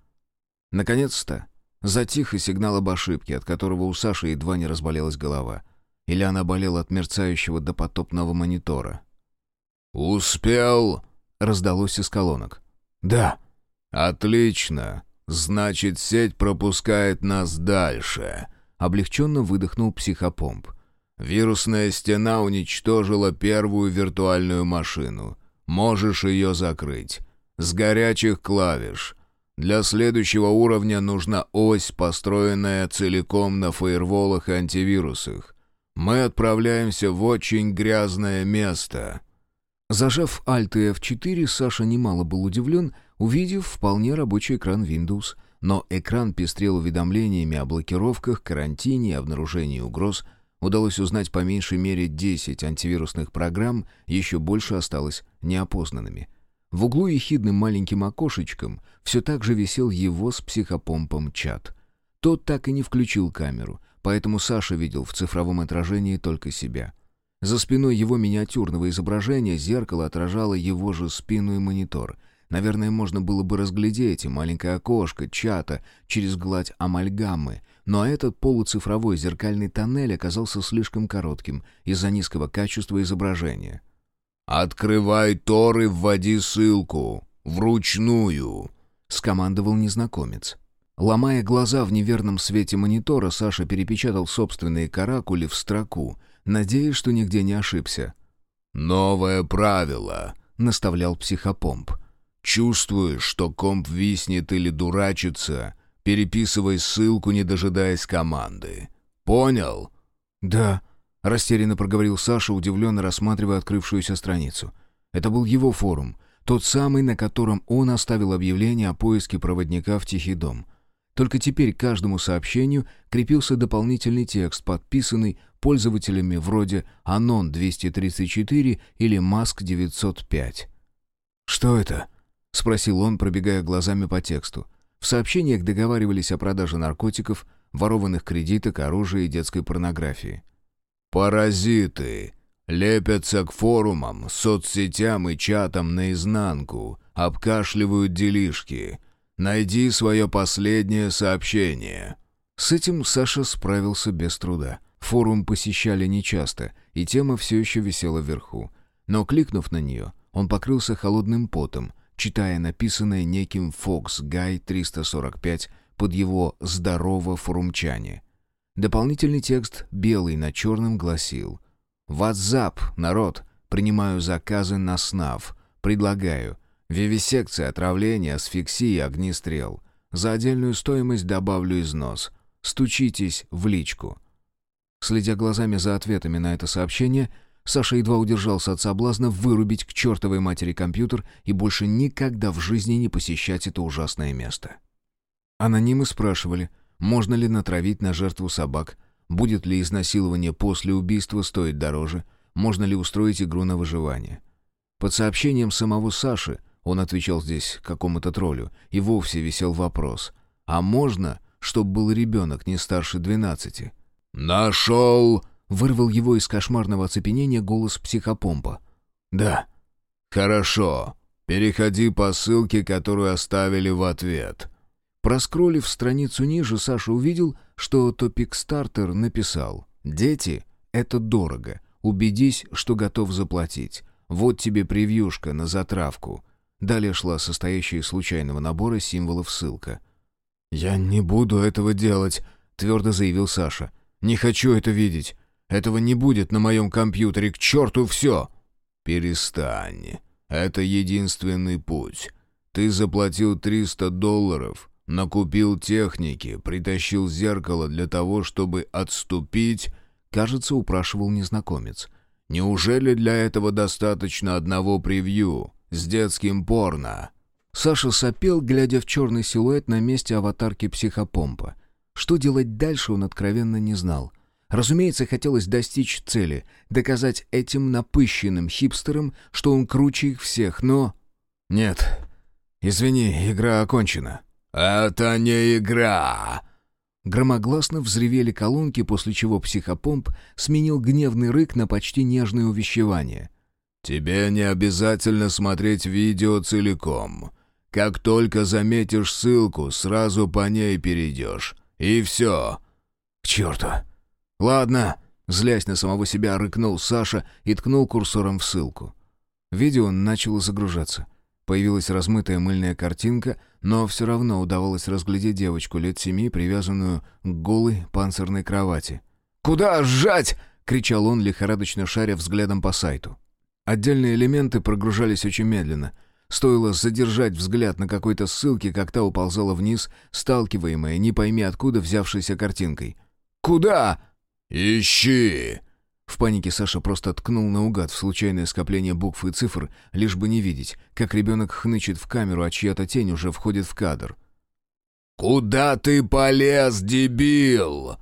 Наконец-то затих и сигнал об ошибке, от которого у Саши едва не разболелась голова. Или она болела от мерцающего допотопного монитора? «Успел?» — раздалось из колонок. «Да». «Отлично. Значит, сеть пропускает нас дальше», — облегченно выдохнул психопомп. «Вирусная стена уничтожила первую виртуальную машину. Можешь ее закрыть. С горячих клавиш. Для следующего уровня нужна ось, построенная целиком на фаерволах и антивирусах. Мы отправляемся в очень грязное место». Зажав Alt и F4, Саша немало был удивлен, увидев вполне рабочий экран Windows, но экран пестрел уведомлениями о блокировках, карантине и обнаружении угроз. Удалось узнать по меньшей мере 10 антивирусных программ, еще больше осталось неопознанными. В углу ехидным маленьким окошечком все так же висел его с психопомпом чат. Тот так и не включил камеру, поэтому Саша видел в цифровом отражении только себя. За спиной его миниатюрного изображения зеркало отражало его же спину и монитор. Наверное, можно было бы разглядеть и маленькое окошко чата через гладь амальгамы, но этот полуцифровой зеркальный тоннель оказался слишком коротким из-за низкого качества изображения. «Открывай Тор и вводи ссылку. Вручную!» — скомандовал незнакомец. Ломая глаза в неверном свете монитора, Саша перепечатал собственные каракули в строку, надеясь, что нигде не ошибся. «Новое правило», — наставлял психопомп. «Чувствуешь, что комп виснет или дурачится, переписывай ссылку, не дожидаясь команды. Понял?» «Да», — растерянно проговорил Саша, удивленно рассматривая открывшуюся страницу. Это был его форум, тот самый, на котором он оставил объявление о поиске проводника в Тихий дом. Только теперь к каждому сообщению крепился дополнительный текст, подписанный пользователями вроде «Анон-234» или «Маск-905». «Что это?» — спросил он, пробегая глазами по тексту. В сообщениях договаривались о продаже наркотиков, ворованных кредиток, оружия и детской порнографии. «Паразиты! Лепятся к форумам, соцсетям и чатам наизнанку, обкашливают делишки. Найди свое последнее сообщение». С этим Саша справился без труда. Форум посещали нечасто, и тема все еще висела вверху. Но, кликнув на нее, он покрылся холодным потом, читая написанное неким Fox Guy 345 под его «Здорово, форумчане». Дополнительный текст, белый на черном, гласил «Ватзап, народ, принимаю заказы на СНАВ. Предлагаю. Вивисекция, отравление, асфиксия, огнестрел. За отдельную стоимость добавлю износ. Стучитесь в личку». Следя глазами за ответами на это сообщение, Саша едва удержался от соблазна вырубить к чертовой матери компьютер и больше никогда в жизни не посещать это ужасное место. Анонимы спрашивали, можно ли натравить на жертву собак, будет ли изнасилование после убийства стоить дороже, можно ли устроить игру на выживание. Под сообщением самого Саши, он отвечал здесь какому-то троллю, и вовсе висел вопрос, а можно, чтобы был ребенок не старше двенадцати? «Нашел!» — вырвал его из кошмарного оцепенения голос психопомпа. «Да». «Хорошо. Переходи по ссылке, которую оставили в ответ». Проскролив страницу ниже, Саша увидел, что топик-стартер написал «Дети — это дорого. Убедись, что готов заплатить. Вот тебе превьюшка на затравку». Далее шла состоящая из случайного набора символов ссылка. «Я не буду этого делать», — твердо заявил Саша. «Не хочу это видеть. Этого не будет на моем компьютере. К черту все!» «Перестань. Это единственный путь. Ты заплатил 300 долларов, накупил техники, притащил зеркало для того, чтобы отступить...» Кажется, упрашивал незнакомец. «Неужели для этого достаточно одного превью с детским порно?» Саша сопел, глядя в черный силуэт на месте аватарки психопомпа. Что делать дальше, он откровенно не знал. Разумеется, хотелось достичь цели, доказать этим напыщенным хипстерам, что он круче их всех, но... «Нет. Извини, игра окончена». «Это не игра!» Громогласно взревели колонки, после чего психопомп сменил гневный рык на почти нежное увещевание. «Тебе не обязательно смотреть видео целиком. Как только заметишь ссылку, сразу по ней перейдешь. И все». «К черту!» «Ладно», — злясь на самого себя, рыкнул Саша и ткнул курсором в ссылку. Видео начало загружаться. Появилась размытая мыльная картинка, но все равно удавалось разглядеть девочку лет семи, привязанную к голой панцирной кровати. «Куда сжать?» — кричал он, лихорадочно шаря взглядом по сайту. Отдельные элементы прогружались очень медленно. Стоило задержать взгляд на какой-то ссылке, как та уползала вниз, сталкиваемая, не пойми откуда взявшейся картинкой. «Куда?» «Ищи!» В панике Саша просто ткнул наугад в случайное скопление букв и цифр, лишь бы не видеть, как ребенок хнычет в камеру, а чья-то тень уже входит в кадр. «Куда ты полез, дебил?»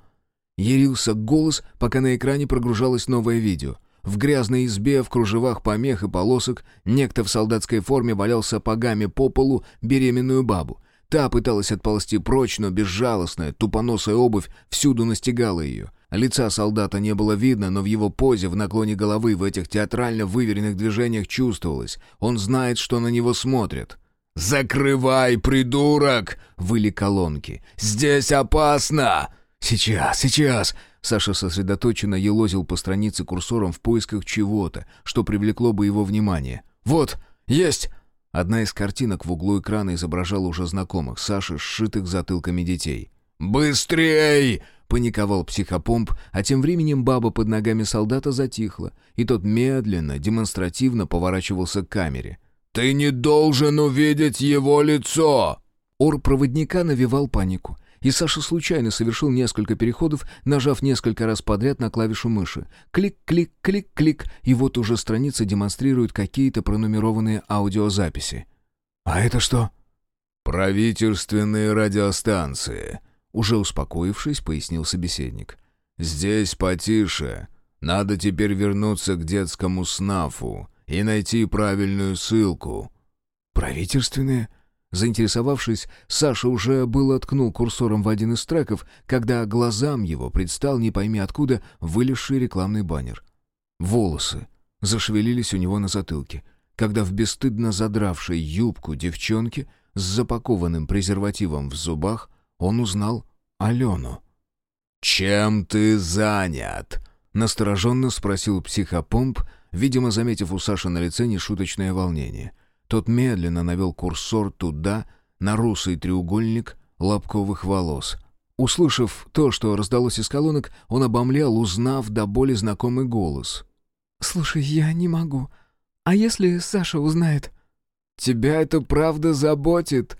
Ярился голос, пока на экране прогружалось новое видео. В грязной избе, в кружевах помех и полосок, некто в солдатской форме валял сапогами по полу беременную бабу. Та пыталась отползти прочь, но безжалостная, тупоносая обувь всюду настигала ее. Лица солдата не было видно, но в его позе, в наклоне головы, в этих театрально выверенных движениях чувствовалось. Он знает, что на него смотрят. «Закрывай, придурок!» — выли колонки. «Здесь опасно!» «Сейчас, сейчас!» Саша сосредоточенно елозил по странице курсором в поисках чего-то, что привлекло бы его внимание. «Вот! Есть!» Одна из картинок в углу экрана изображала уже знакомых, Саши, сшитых затылками детей. «Быстрей!» — паниковал психопомп, а тем временем баба под ногами солдата затихла, и тот медленно, демонстративно поворачивался к камере. «Ты не должен увидеть его лицо!» Ор проводника навевал панику — и Саша случайно совершил несколько переходов, нажав несколько раз подряд на клавишу мыши. Клик-клик-клик-клик, и вот уже страница демонстрирует какие-то пронумерованные аудиозаписи. «А это что?» «Правительственные радиостанции», — уже успокоившись, пояснил собеседник. «Здесь потише. Надо теперь вернуться к детскому снафу и найти правильную ссылку». «Правительственные?» Заинтересовавшись, Саша уже было ткнул курсором в один из треков, когда глазам его предстал не пойми откуда вылезший рекламный баннер. Волосы зашевелились у него на затылке, когда в бесстыдно задравшей юбку девчонки с запакованным презервативом в зубах он узнал Алену. «Чем ты занят?» — настороженно спросил психопомп, видимо, заметив у Саши на лице нешуточное волнение — тот медленно навел курсор туда, на русый треугольник лобковых волос. Услышав то, что раздалось из колонок, он обомлел, узнав до боли знакомый голос. «Слушай, я не могу. А если Саша узнает?» «Тебя это правда заботит?»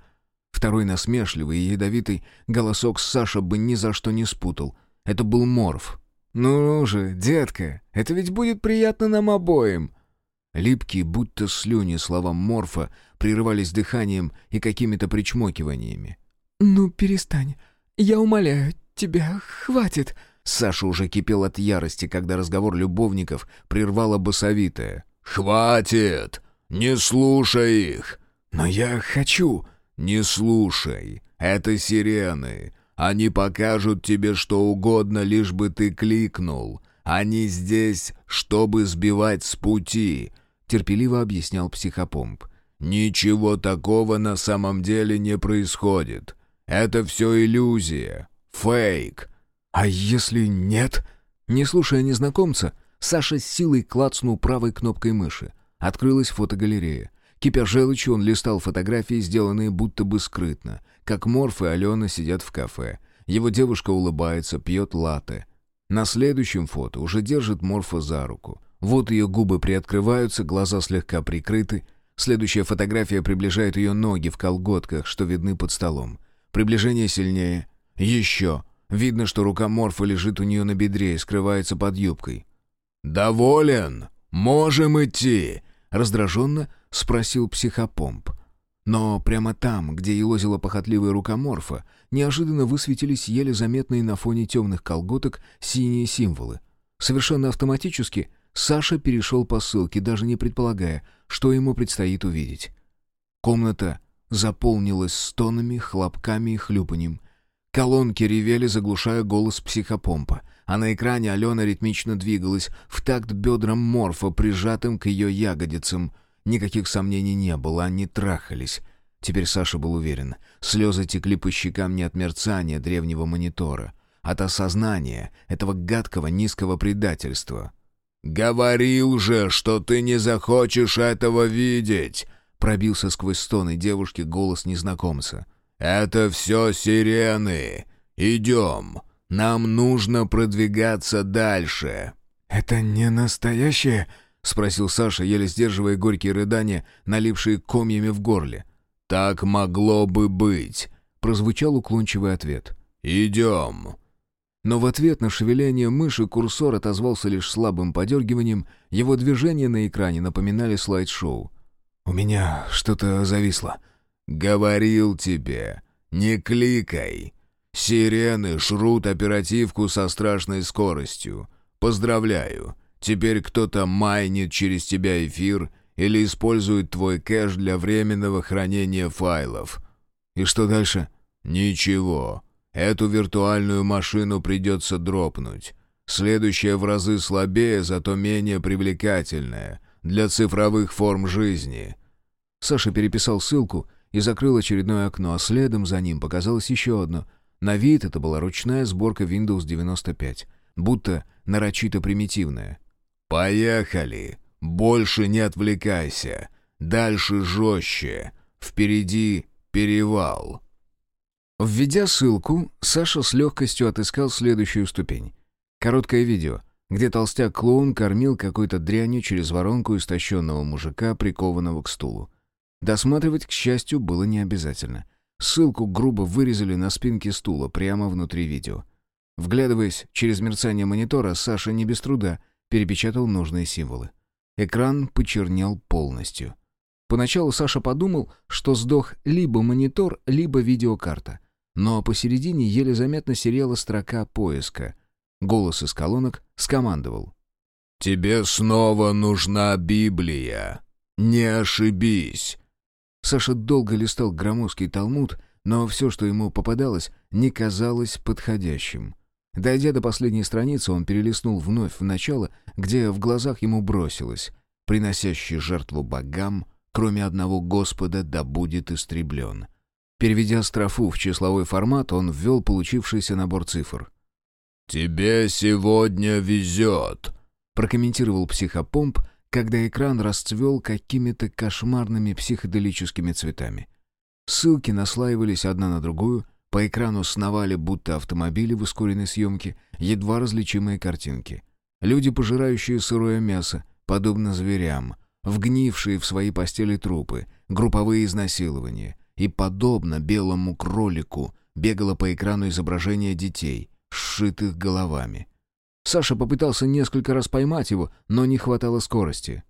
Второй насмешливый и ядовитый голосок Саша бы ни за что не спутал. Это был Морф. «Ну же, детка, это ведь будет приятно нам обоим!» Липкие, будто слюни, слова Морфа прерывались дыханием и какими-то причмокиваниями. «Ну, перестань. Я умоляю, тебя хватит». Саша уже кипел от ярости, когда разговор любовников прервала басовитая. «Хватит! Не слушай их!» «Но я хочу!» «Не слушай! Это сирены! Они покажут тебе что угодно, лишь бы ты кликнул. Они здесь, чтобы сбивать с пути терпеливо объяснял психопомп. «Ничего такого на самом деле не происходит. Это все иллюзия, фейк». «А если нет?» Не слушая незнакомца, Саша с силой клацнул правой кнопкой мыши. Открылась фотогалерея. Кипя желчью, он листал фотографии, сделанные будто бы скрытно, как Морф и Алена сидят в кафе. Его девушка улыбается, пьет латте. На следующем фото уже держит Морфа за руку. Вот ее губы приоткрываются, глаза слегка прикрыты. Следующая фотография приближает ее ноги в колготках, что видны под столом. Приближение сильнее. Еще. Видно, что рука Морфа лежит у нее на бедре и скрывается под юбкой. «Доволен? Можем идти?» — раздраженно спросил психопомп. Но прямо там, где елозила похотливая рука Морфа, неожиданно высветились еле заметные на фоне темных колготок синие символы. Совершенно автоматически Саша перешел по ссылке, даже не предполагая, что ему предстоит увидеть. Комната заполнилась стонами, хлопками и хлюпаньем. Колонки ревели, заглушая голос психопомпа, а на экране Алена ритмично двигалась в такт бедрам морфа, прижатым к ее ягодицам. Никаких сомнений не было, они трахались. Теперь Саша был уверен. Слезы текли по щекам не от мерцания древнего монитора, от осознания этого гадкого низкого предательства. «Говорил же, что ты не захочешь этого видеть!» Пробился сквозь стоны девушки голос незнакомца. «Это все сирены! Идем! Нам нужно продвигаться дальше!» «Это не настоящее?» — спросил Саша, еле сдерживая горькие рыдания, налившие комьями в горле. «Так могло бы быть!» — прозвучал уклончивый ответ. «Идем!» Но в ответ на шевеление мыши курсор отозвался лишь слабым подергиванием, его движения на экране напоминали слайд-шоу. «У меня что-то зависло». «Говорил тебе, не кликай». Сирены жрут оперативку со страшной скоростью. Поздравляю. Теперь кто-то майнит через тебя эфир или использует твой кэш для временного хранения файлов. И что дальше? Ничего. Эту виртуальную машину придется дропнуть. Следующая в разы слабее, зато менее привлекательная для цифровых форм жизни. Саша переписал ссылку и закрыл очередное окно, а следом за ним показалось еще одно. На вид это была ручная сборка Windows 95, будто нарочито примитивная. «Поехали! Больше не отвлекайся! Дальше жестче! Впереди перевал!» Введя ссылку, Саша с легкостью отыскал следующую ступень. Короткое видео, где толстяк-клоун кормил какой-то дрянью через воронку истощенного мужика, прикованного к стулу. Досматривать, к счастью, было не обязательно. Ссылку грубо вырезали на спинке стула, прямо внутри видео. Вглядываясь через мерцание монитора, Саша не без труда перепечатал нужные символы. Экран почернел полностью. Поначалу Саша подумал, что сдох либо монитор, либо видеокарта. Но посередине еле заметно серела строка поиска. Голос из колонок скомандовал. «Тебе снова нужна Библия. Не ошибись». Саша долго листал громоздкий талмуд, но все, что ему попадалось, не казалось подходящим. Дойдя до последней страницы, он перелистнул вновь в начало, где в глазах ему бросилось «Приносящий жертву богам, кроме одного Господа, да будет истреблен». Переведя строфу в числовой формат, он ввел получившийся набор цифр. «Тебе сегодня везет», — прокомментировал психопомп, когда экран расцвел какими-то кошмарными психоделическими цветами. Ссылки наслаивались одна на другую — по экрану сновали, будто автомобили в ускоренной съемке, едва различимые картинки. Люди, пожирающие сырое мясо, подобно зверям, вгнившие в свои постели трупы, групповые изнасилования. И, подобно белому кролику, бегало по экрану изображение детей, сшитых головами. Саша попытался несколько раз поймать его, но не хватало скорости.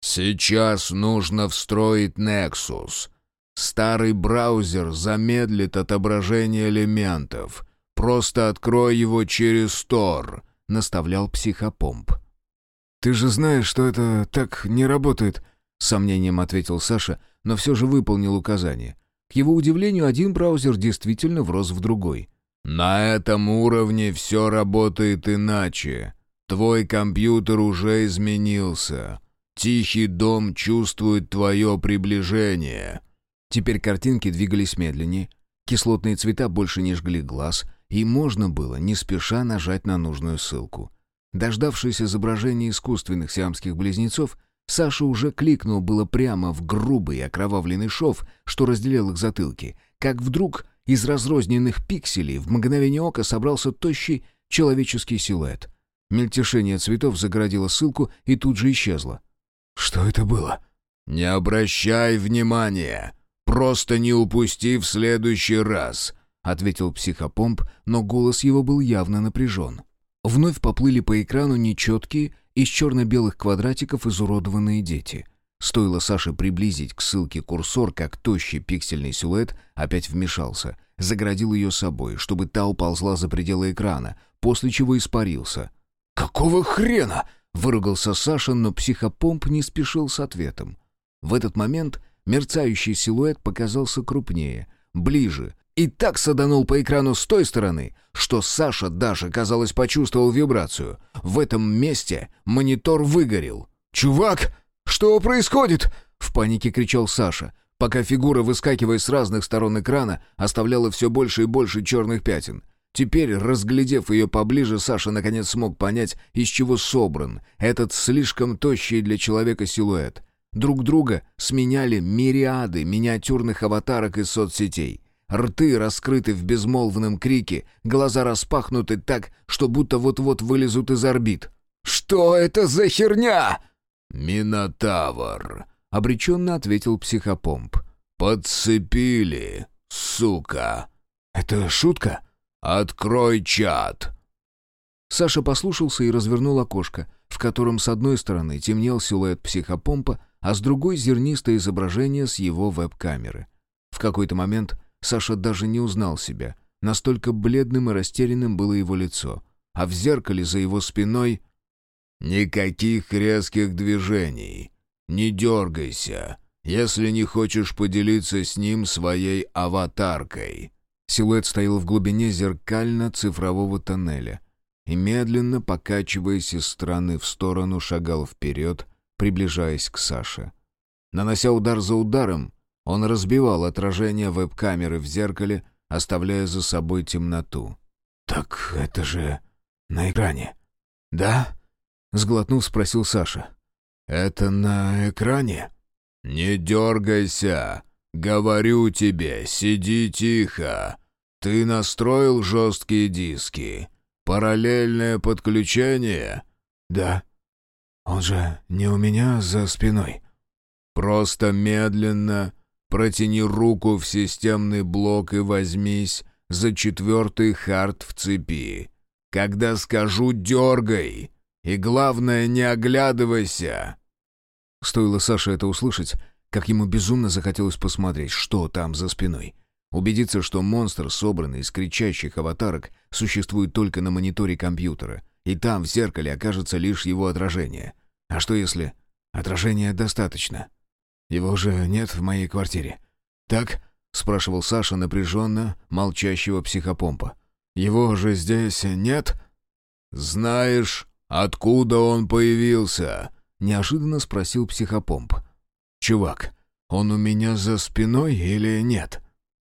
«Сейчас нужно встроить Nexus», Старый браузер замедлит отображение элементов. Просто открой его через Tor», — наставлял психопомп. «Ты же знаешь, что это так не работает», — с сомнением ответил Саша, но все же выполнил указание. К его удивлению, один браузер действительно врос в другой. «На этом уровне все работает иначе. Твой компьютер уже изменился. Тихий дом чувствует твое приближение». Теперь картинки двигались медленнее, кислотные цвета больше не жгли глаз, и можно было не спеша нажать на нужную ссылку. Дождавшись изображения искусственных сиамских близнецов, Саша уже кликнул было прямо в грубый окровавленный шов, что разделял их затылки, как вдруг из разрозненных пикселей в мгновение ока собрался тощий человеческий силуэт. Мельтешение цветов загородило ссылку и тут же исчезло. «Что это было?» «Не обращай внимания!» «Просто не упусти в следующий раз», — ответил психопомп, но голос его был явно напряжен. Вновь поплыли по экрану нечеткие, из черно-белых квадратиков изуродованные дети. Стоило Саше приблизить к ссылке курсор, как тощий пиксельный силуэт опять вмешался, заградил ее собой, чтобы та уползла за пределы экрана, после чего испарился. «Какого хрена?» — выругался Саша, но психопомп не спешил с ответом. В этот момент Мерцающий силуэт показался крупнее, ближе, и так саданул по экрану с той стороны, что Саша даже, казалось, почувствовал вибрацию. В этом месте монитор выгорел. «Чувак, что происходит?» — в панике кричал Саша, пока фигура, выскакивая с разных сторон экрана, оставляла все больше и больше черных пятен. Теперь, разглядев ее поближе, Саша наконец смог понять, из чего собран этот слишком тощий для человека силуэт — Друг друга сменяли мириады миниатюрных аватарок из соцсетей. Рты раскрыты в безмолвном крике, глаза распахнуты так, что будто вот-вот вылезут из орбит. «Что это за херня?» «Минотавр», — обреченно ответил психопомп. «Подцепили, сука». «Это шутка?» «Открой чат». Саша послушался и развернул окошко, в котором с одной стороны темнел силуэт психопомпа, а с другой зернистое изображение с его веб-камеры. В какой-то момент Саша даже не узнал себя. Настолько бледным и растерянным было его лицо. А в зеркале за его спиной... «Никаких резких движений. Не дергайся, если не хочешь поделиться с ним своей аватаркой». Силуэт стоял в глубине зеркально-цифрового тоннеля и, медленно покачиваясь из стороны в сторону, шагал вперед, приближаясь к Саше. Нанося удар за ударом, он разбивал отражение веб-камеры в зеркале, оставляя за собой темноту. «Так это же на экране, да?» — сглотнув, спросил Саша. «Это на экране?» «Не дергайся! Говорю тебе, сиди тихо! Ты настроил жесткие диски? Параллельное подключение?» «Да. Он же не у меня за спиной». «Просто медленно протяни руку в системный блок и возьмись за четвертый хард в цепи. Когда скажу «дергай», и главное, не оглядывайся!» Стоило Саше это услышать, как ему безумно захотелось посмотреть, что там за спиной. Убедиться, что монстр, собранный из кричащих аватарок, существует только на мониторе компьютера, и там в зеркале окажется лишь его отражение. А что если отражения достаточно? Его уже нет в моей квартире. «Так?» — спрашивал Саша напряженно, молчащего психопомпа. «Его же здесь нет?» «Знаешь, откуда он появился?» — неожиданно спросил психопомп. «Чувак, он у меня за спиной или нет?»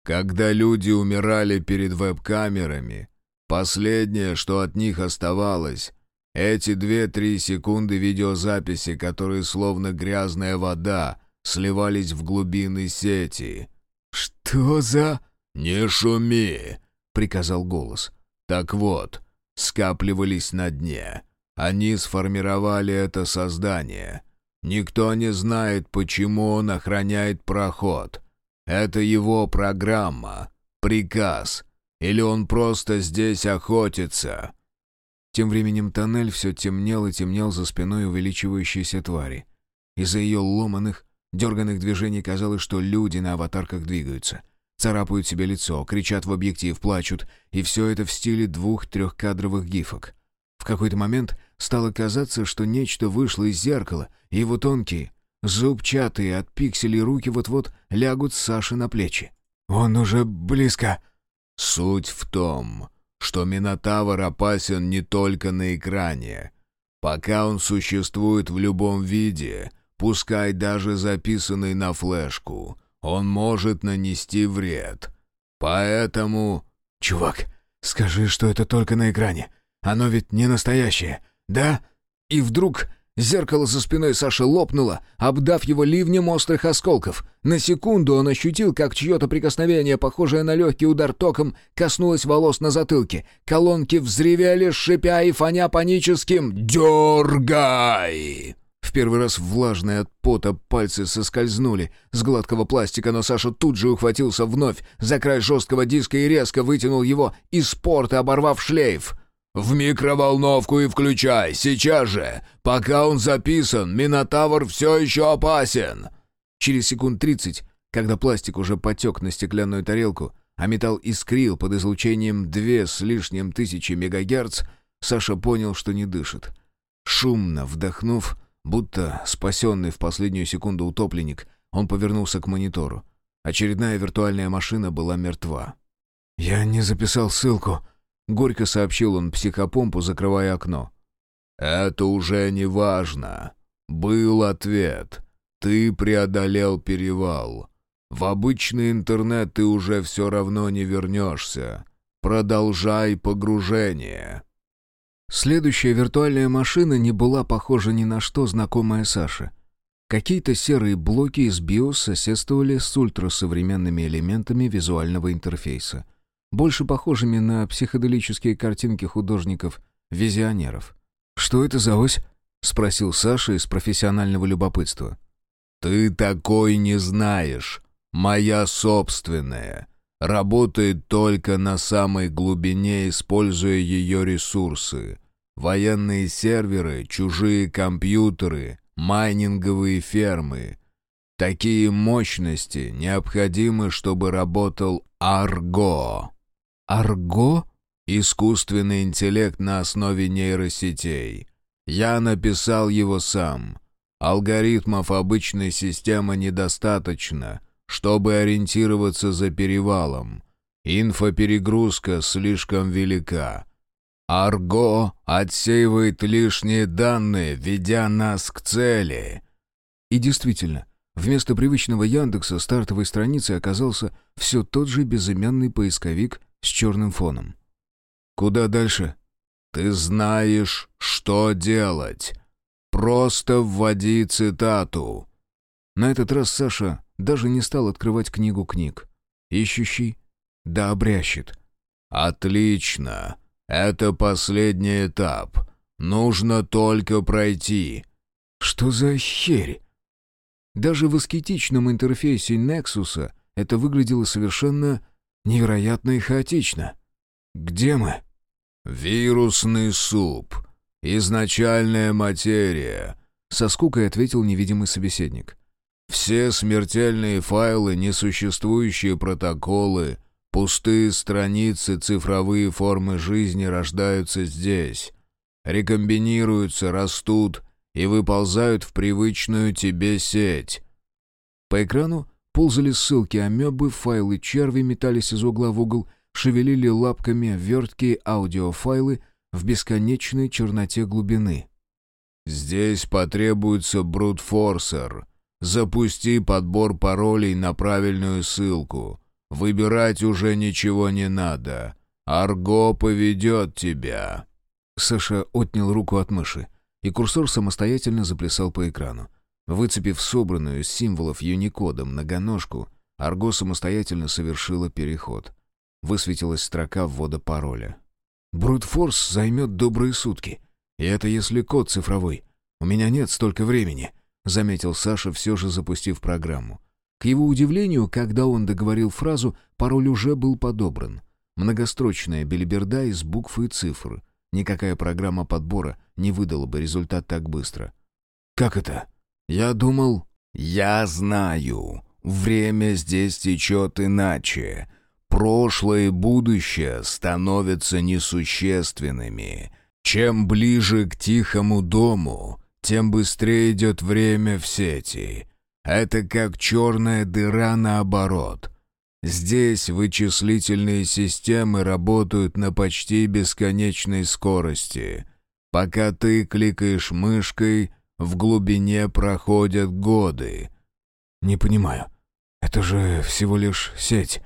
Когда люди умирали перед веб-камерами, последнее, что от них оставалось, эти две-три секунды видеозаписи, которые словно грязная вода сливались в глубины сети. «Что за...» «Не шуми!» — приказал голос. «Так вот, скапливались на дне. Они сформировали это создание. Никто не знает, почему он охраняет проход. Это его программа, приказ. Или он просто здесь охотится?» Тем временем тоннель все темнел и темнел за спиной увеличивающейся твари. Из-за ее ломаных, дерганных движений казалось, что люди на аватарках двигаются. Царапают себе лицо, кричат в объектив, плачут, и все это в стиле двух-трехкадровых гифок. В какой-то момент стало казаться, что нечто вышло из зеркала, и его тонкие, зубчатые от пикселей руки вот-вот лягут Саше на плечи. «Он уже близко!» «Суть в том, что Минотавр опасен не только на экране. Пока он существует в любом виде, пускай даже записанный на флешку, он может нанести вред. Поэтому... «Чувак, скажи, что это только на экране. Оно ведь не настоящее, да?» И вдруг Зеркало за спиной Саши лопнуло, обдав его ливнем острых осколков. На секунду он ощутил, как чье-то прикосновение, похожее на легкий удар током, коснулось волос на затылке. Колонки взревели, шипя и фоня паническим «Дергай!». В первый раз влажные от пота пальцы соскользнули с гладкого пластика, но Саша тут же ухватился вновь за край жесткого диска и резко вытянул его из порта, оборвав шлейф. «В микроволновку и включай, сейчас же! Пока он записан, Минотавр все еще опасен!» Через секунд тридцать, когда пластик уже потек на стеклянную тарелку, а металл искрил под излучением две с лишним тысячи мегагерц, Саша понял, что не дышит. Шумно вдохнув, будто спасенный в последнюю секунду утопленник, он повернулся к монитору. Очередная виртуальная машина была мертва. «Я не записал ссылку», — горько сообщил он психопомпу, закрывая окно. «Это уже не важно. Был ответ. Ты преодолел перевал. В обычный интернет ты уже все равно не вернешься. Продолжай погружение». Следующая виртуальная машина не была похожа ни на что знакомое Саше. Какие-то серые блоки из BIOS соседствовали с ультрасовременными элементами визуального интерфейса — больше похожими на психоделические картинки художников-визионеров. «Что это за ось?» — спросил Саша из профессионального любопытства. «Ты такой не знаешь. Моя собственная. Работает только на самой глубине, используя ее ресурсы. Военные серверы, чужие компьютеры, майнинговые фермы. Такие мощности необходимы, чтобы работал Арго. Арго? Искусственный интеллект на основе нейросетей. Я написал его сам. Алгоритмов обычной системы недостаточно, чтобы ориентироваться за перевалом. Инфоперегрузка слишком велика. Арго отсеивает лишние данные, ведя нас к цели. И действительно, вместо привычного Яндекса стартовой страницы оказался все тот же безымянный поисковик с черным фоном. Куда дальше? Ты знаешь, что делать. Просто вводи цитату. На этот раз Саша даже не стал открывать книгу книг. Ищущий да обрящет. Отлично. Это последний этап. Нужно только пройти. Что за херь? Даже в аскетичном интерфейсе Нексуса это выглядело совершенно невероятно и хаотично. Где мы? «Вирусный суп. Изначальная материя», — со скукой ответил невидимый собеседник. «Все смертельные файлы, несуществующие протоколы, пустые страницы, цифровые формы жизни рождаются здесь, рекомбинируются, растут и выползают в привычную тебе сеть». По экрану ползали ссылки амебы, файлы черви метались из угла в угол, шевелили лапками верткие аудиофайлы в бесконечной черноте глубины. «Здесь потребуется брутфорсер. Запусти подбор паролей на правильную ссылку. Выбирать уже ничего не надо. Арго поведет тебя». Саша отнял руку от мыши, и курсор самостоятельно заплясал по экрану. Выцепив собранную из символов юникода многоножку, Арго самостоятельно совершила переход — высветилась строка ввода пароля. «Брутфорс займет добрые сутки. И это если код цифровой. У меня нет столько времени», — заметил Саша, все же запустив программу. К его удивлению, когда он договорил фразу, пароль уже был подобран. Многострочная белиберда из букв и цифр. Никакая программа подбора не выдала бы результат так быстро. «Как это? Я думал...» «Я знаю. Время здесь течет иначе. Прошлое и будущее становятся несущественными. Чем ближе к тихому дому, тем быстрее идет время в сети. Это как черная дыра наоборот. Здесь вычислительные системы работают на почти бесконечной скорости. Пока ты кликаешь мышкой, в глубине проходят годы. «Не понимаю. Это же всего лишь сеть».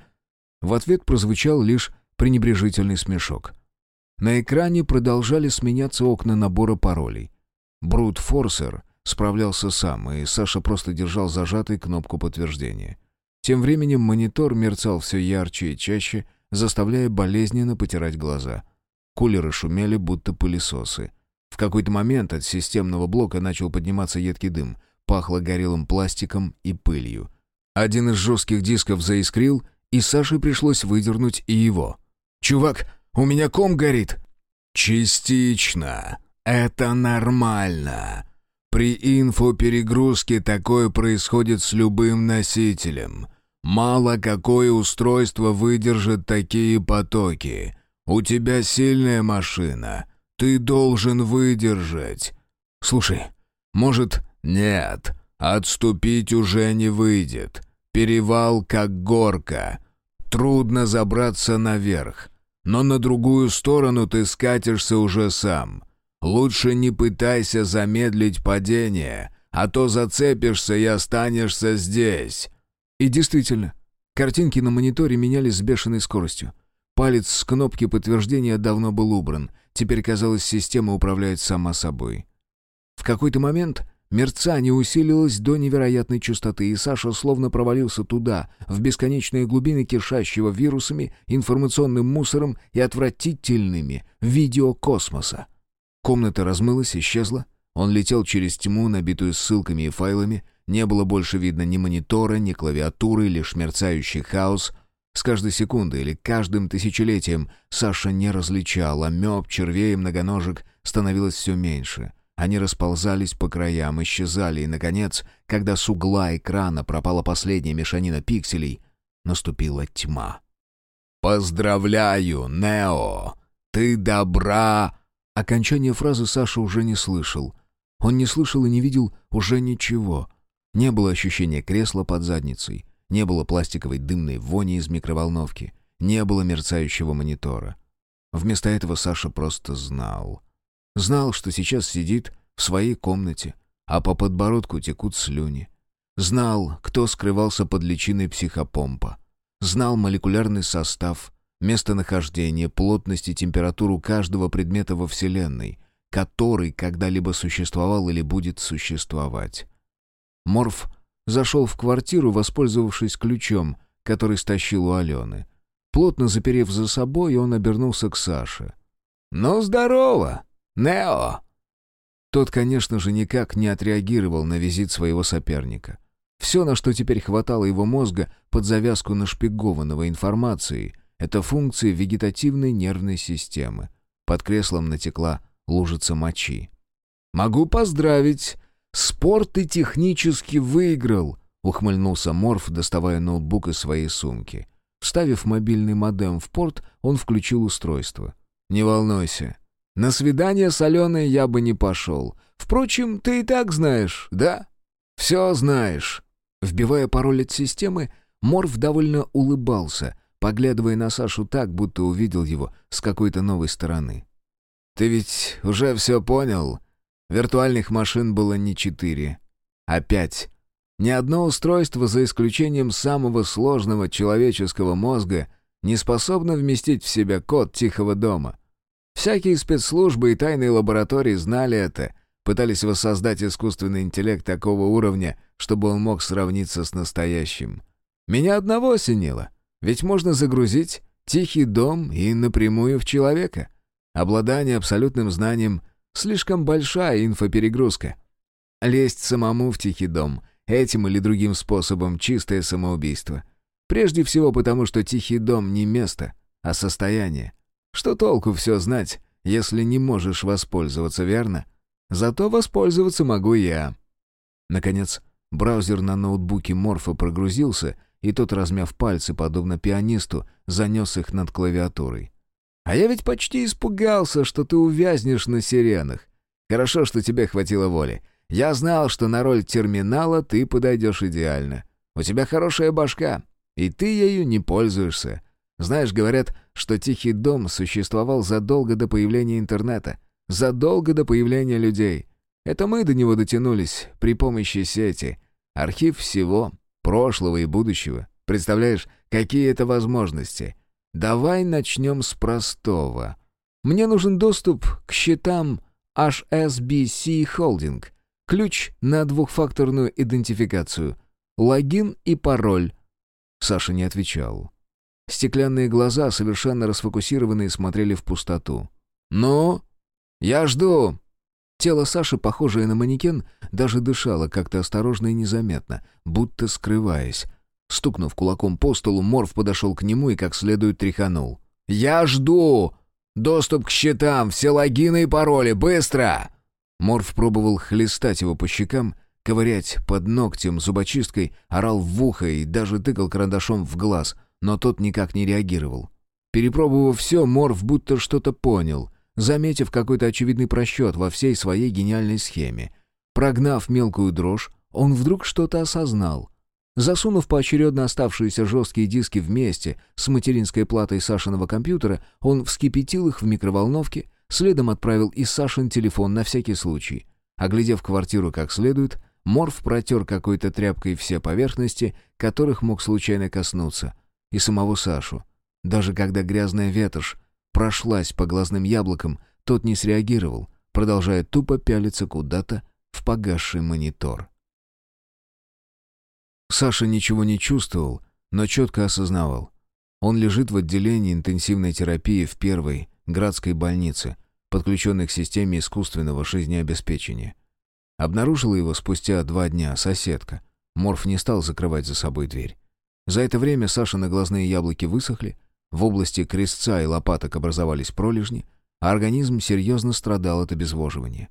В ответ прозвучал лишь пренебрежительный смешок. На экране продолжали сменяться окна набора паролей. Брут Форсер справлялся сам, и Саша просто держал зажатой кнопку подтверждения. Тем временем монитор мерцал все ярче и чаще, заставляя болезненно потирать глаза. Кулеры шумели, будто пылесосы. В какой-то момент от системного блока начал подниматься едкий дым, пахло горелым пластиком и пылью. Один из жестких дисков заискрил, и Саше пришлось выдернуть и его. «Чувак, у меня ком горит!» «Частично. Это нормально. При инфоперегрузке такое происходит с любым носителем. Мало какое устройство выдержит такие потоки. У тебя сильная машина. Ты должен выдержать. Слушай, может...» «Нет, отступить уже не выйдет. Перевал как горка. Трудно забраться наверх. Но на другую сторону ты скатишься уже сам. Лучше не пытайся замедлить падение, а то зацепишься и останешься здесь». И действительно, картинки на мониторе менялись с бешеной скоростью. Палец с кнопки подтверждения давно был убран. Теперь, казалось, система управляет сама собой. В какой-то момент Мерцание усилилось до невероятной частоты, и Саша словно провалился туда, в бесконечные глубины кишащего вирусами, информационным мусором и отвратительными видеокосмоса. Комната размылась, исчезла. Он летел через тьму, набитую ссылками и файлами. Не было больше видно ни монитора, ни клавиатуры, лишь мерцающий хаос. С каждой секундой или каждым тысячелетием Саша не различал, а меб, червей и многоножек становилось все меньше — они расползались по краям, исчезали, и, наконец, когда с угла экрана пропала последняя мешанина пикселей, наступила тьма. «Поздравляю, Нео! Ты добра!» Окончание фразы Саша уже не слышал. Он не слышал и не видел уже ничего. Не было ощущения кресла под задницей, не было пластиковой дымной вони из микроволновки, не было мерцающего монитора. Вместо этого Саша просто знал. Знал, что сейчас сидит в своей комнате, а по подбородку текут слюни. Знал, кто скрывался под личиной психопомпа. Знал молекулярный состав, местонахождение, плотность и температуру каждого предмета во Вселенной, который когда-либо существовал или будет существовать. Морф зашел в квартиру, воспользовавшись ключом, который стащил у Алены. Плотно заперев за собой, он обернулся к Саше. «Ну, здорово, Нео!» Тот, конечно же, никак не отреагировал на визит своего соперника. Все, на что теперь хватало его мозга под завязку нашпигованного информацией, это функции вегетативной нервной системы. Под креслом натекла лужица мочи. «Могу поздравить! Спорт ты технически выиграл!» — ухмыльнулся Морф, доставая ноутбук из своей сумки. Вставив мобильный модем в порт, он включил устройство. «Не волнуйся. На свидание с Аленой я бы не пошел. Впрочем, ты и так знаешь, да? Все знаешь». Вбивая пароль от системы, Морф довольно улыбался, поглядывая на Сашу так, будто увидел его с какой-то новой стороны. «Ты ведь уже все понял? Виртуальных машин было не четыре, а пять. Ни одно устройство, за исключением самого сложного человеческого мозга, не способно вместить в себя код тихого дома. Всякие спецслужбы и тайные лаборатории знали это, пытались воссоздать искусственный интеллект такого уровня, чтобы он мог сравниться с настоящим. Меня одного осенило, ведь можно загрузить тихий дом и напрямую в человека. Обладание абсолютным знанием — слишком большая инфоперегрузка. Лезть самому в тихий дом — этим или другим способом чистое самоубийство. Прежде всего потому, что тихий дом не место, а состояние. Что толку все знать, если не можешь воспользоваться, верно? Зато воспользоваться могу я. Наконец, браузер на ноутбуке Морфа прогрузился, и тот, размяв пальцы, подобно пианисту, занес их над клавиатурой. «А я ведь почти испугался, что ты увязнешь на сиренах. Хорошо, что тебе хватило воли. Я знал, что на роль терминала ты подойдешь идеально. У тебя хорошая башка, и ты ею не пользуешься. Знаешь, говорят, что Тихий дом существовал задолго до появления интернета, задолго до появления людей. Это мы до него дотянулись при помощи сети. Архив всего, прошлого и будущего. Представляешь, какие это возможности? Давай начнем с простого. Мне нужен доступ к счетам HSBC Holding, ключ на двухфакторную идентификацию, логин и пароль. Саша не отвечал. Стеклянные глаза, совершенно расфокусированные, смотрели в пустоту. «Ну? Я жду!» Тело Саши, похожее на манекен, даже дышало как-то осторожно и незаметно, будто скрываясь. Стукнув кулаком по столу, Морф подошел к нему и как следует тряханул. «Я жду! Доступ к счетам, все логины и пароли, быстро!» Морф пробовал хлестать его по щекам, ковырять под ногтем зубочисткой, орал в ухо и даже тыкал карандашом в глаз — но тот никак не реагировал. Перепробовав все, Морф будто что-то понял, заметив какой-то очевидный просчет во всей своей гениальной схеме. Прогнав мелкую дрожь, он вдруг что-то осознал. Засунув поочередно оставшиеся жесткие диски вместе с материнской платой Сашиного компьютера, он вскипятил их в микроволновке, следом отправил и Сашин телефон на всякий случай. Оглядев квартиру как следует, Морф протер какой-то тряпкой все поверхности, которых мог случайно коснуться, и самого Сашу. Даже когда грязная ветошь прошлась по глазным яблокам, тот не среагировал, продолжая тупо пялиться куда-то в погасший монитор. Саша ничего не чувствовал, но четко осознавал. Он лежит в отделении интенсивной терапии в первой градской больнице, подключенной к системе искусственного жизнеобеспечения. Обнаружила его спустя два дня соседка. Морф не стал закрывать за собой дверь. За это время Сашины глазные яблоки высохли, в области крестца и лопаток образовались пролежни, а организм серьезно страдал от обезвоживания.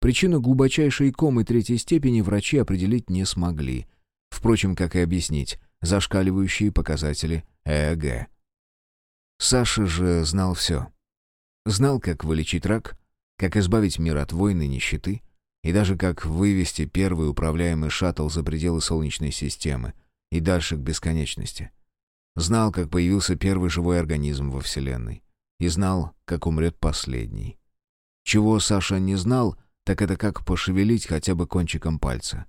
Причину глубочайшей комы третьей степени врачи определить не смогли. Впрочем, как и объяснить зашкаливающие показатели ЭЭГ. Саша же знал все. Знал, как вылечить рак, как избавить мир от войны и нищеты, и даже как вывести первый управляемый шаттл за пределы Солнечной системы и дальше к бесконечности. Знал, как появился первый живой организм во Вселенной. И знал, как умрет последний. Чего Саша не знал, так это как пошевелить хотя бы кончиком пальца.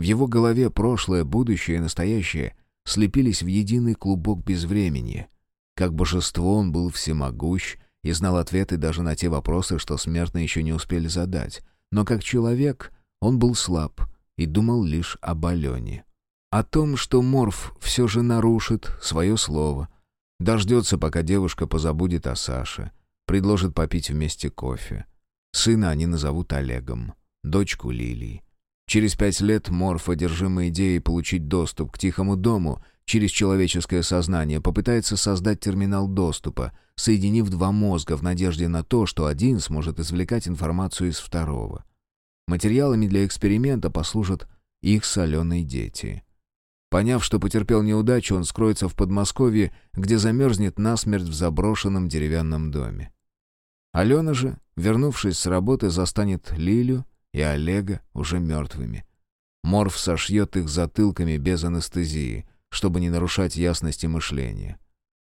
В его голове прошлое, будущее и настоящее слепились в единый клубок безвремени. Как божество он был всемогущ и знал ответы даже на те вопросы, что смертные еще не успели задать. Но как человек он был слаб и думал лишь об Алене. О том, что Морф все же нарушит свое слово. Дождется, пока девушка позабудет о Саше. Предложит попить вместе кофе. Сына они назовут Олегом. Дочку Лилии. Через пять лет Морф, одержимый идеей получить доступ к тихому дому через человеческое сознание, попытается создать терминал доступа, соединив два мозга в надежде на то, что один сможет извлекать информацию из второго. Материалами для эксперимента послужат их соленые дети. Поняв, что потерпел неудачу, он скроется в Подмосковье, где замерзнет насмерть в заброшенном деревянном доме. Алена же, вернувшись с работы, застанет Лилю и Олега уже мертвыми. Морф сошьет их затылками без анестезии, чтобы не нарушать ясности мышления.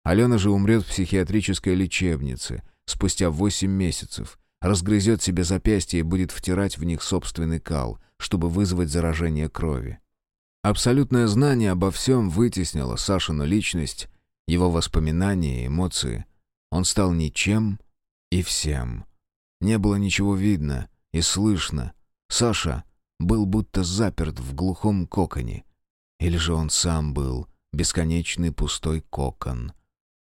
Алена же умрет в психиатрической лечебнице спустя восемь месяцев, разгрызет себе запястье и будет втирать в них собственный кал, чтобы вызвать заражение крови. Абсолютное знание обо всем вытеснило Сашину личность, его воспоминания и эмоции. Он стал ничем и всем. Не было ничего видно и слышно. Саша был будто заперт в глухом коконе. Или же он сам был бесконечный пустой кокон.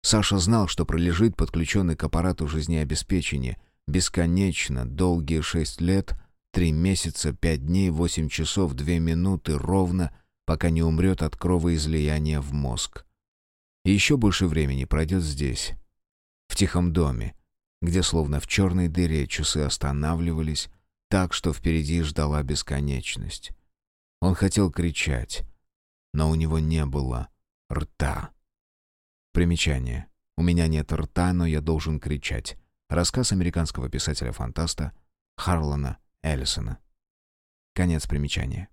Саша знал, что пролежит подключенный к аппарату жизнеобеспечения бесконечно долгие шесть лет, три месяца, пять дней, восемь часов, две минуты ровно — пока не умрет от кровоизлияния в мозг. И еще больше времени пройдет здесь, в тихом доме, где словно в черной дыре часы останавливались так, что впереди ждала бесконечность. Он хотел кричать, но у него не было рта. Примечание. У меня нет рта, но я должен кричать. Рассказ американского писателя-фантаста Харлана Эллисона. Конец примечания.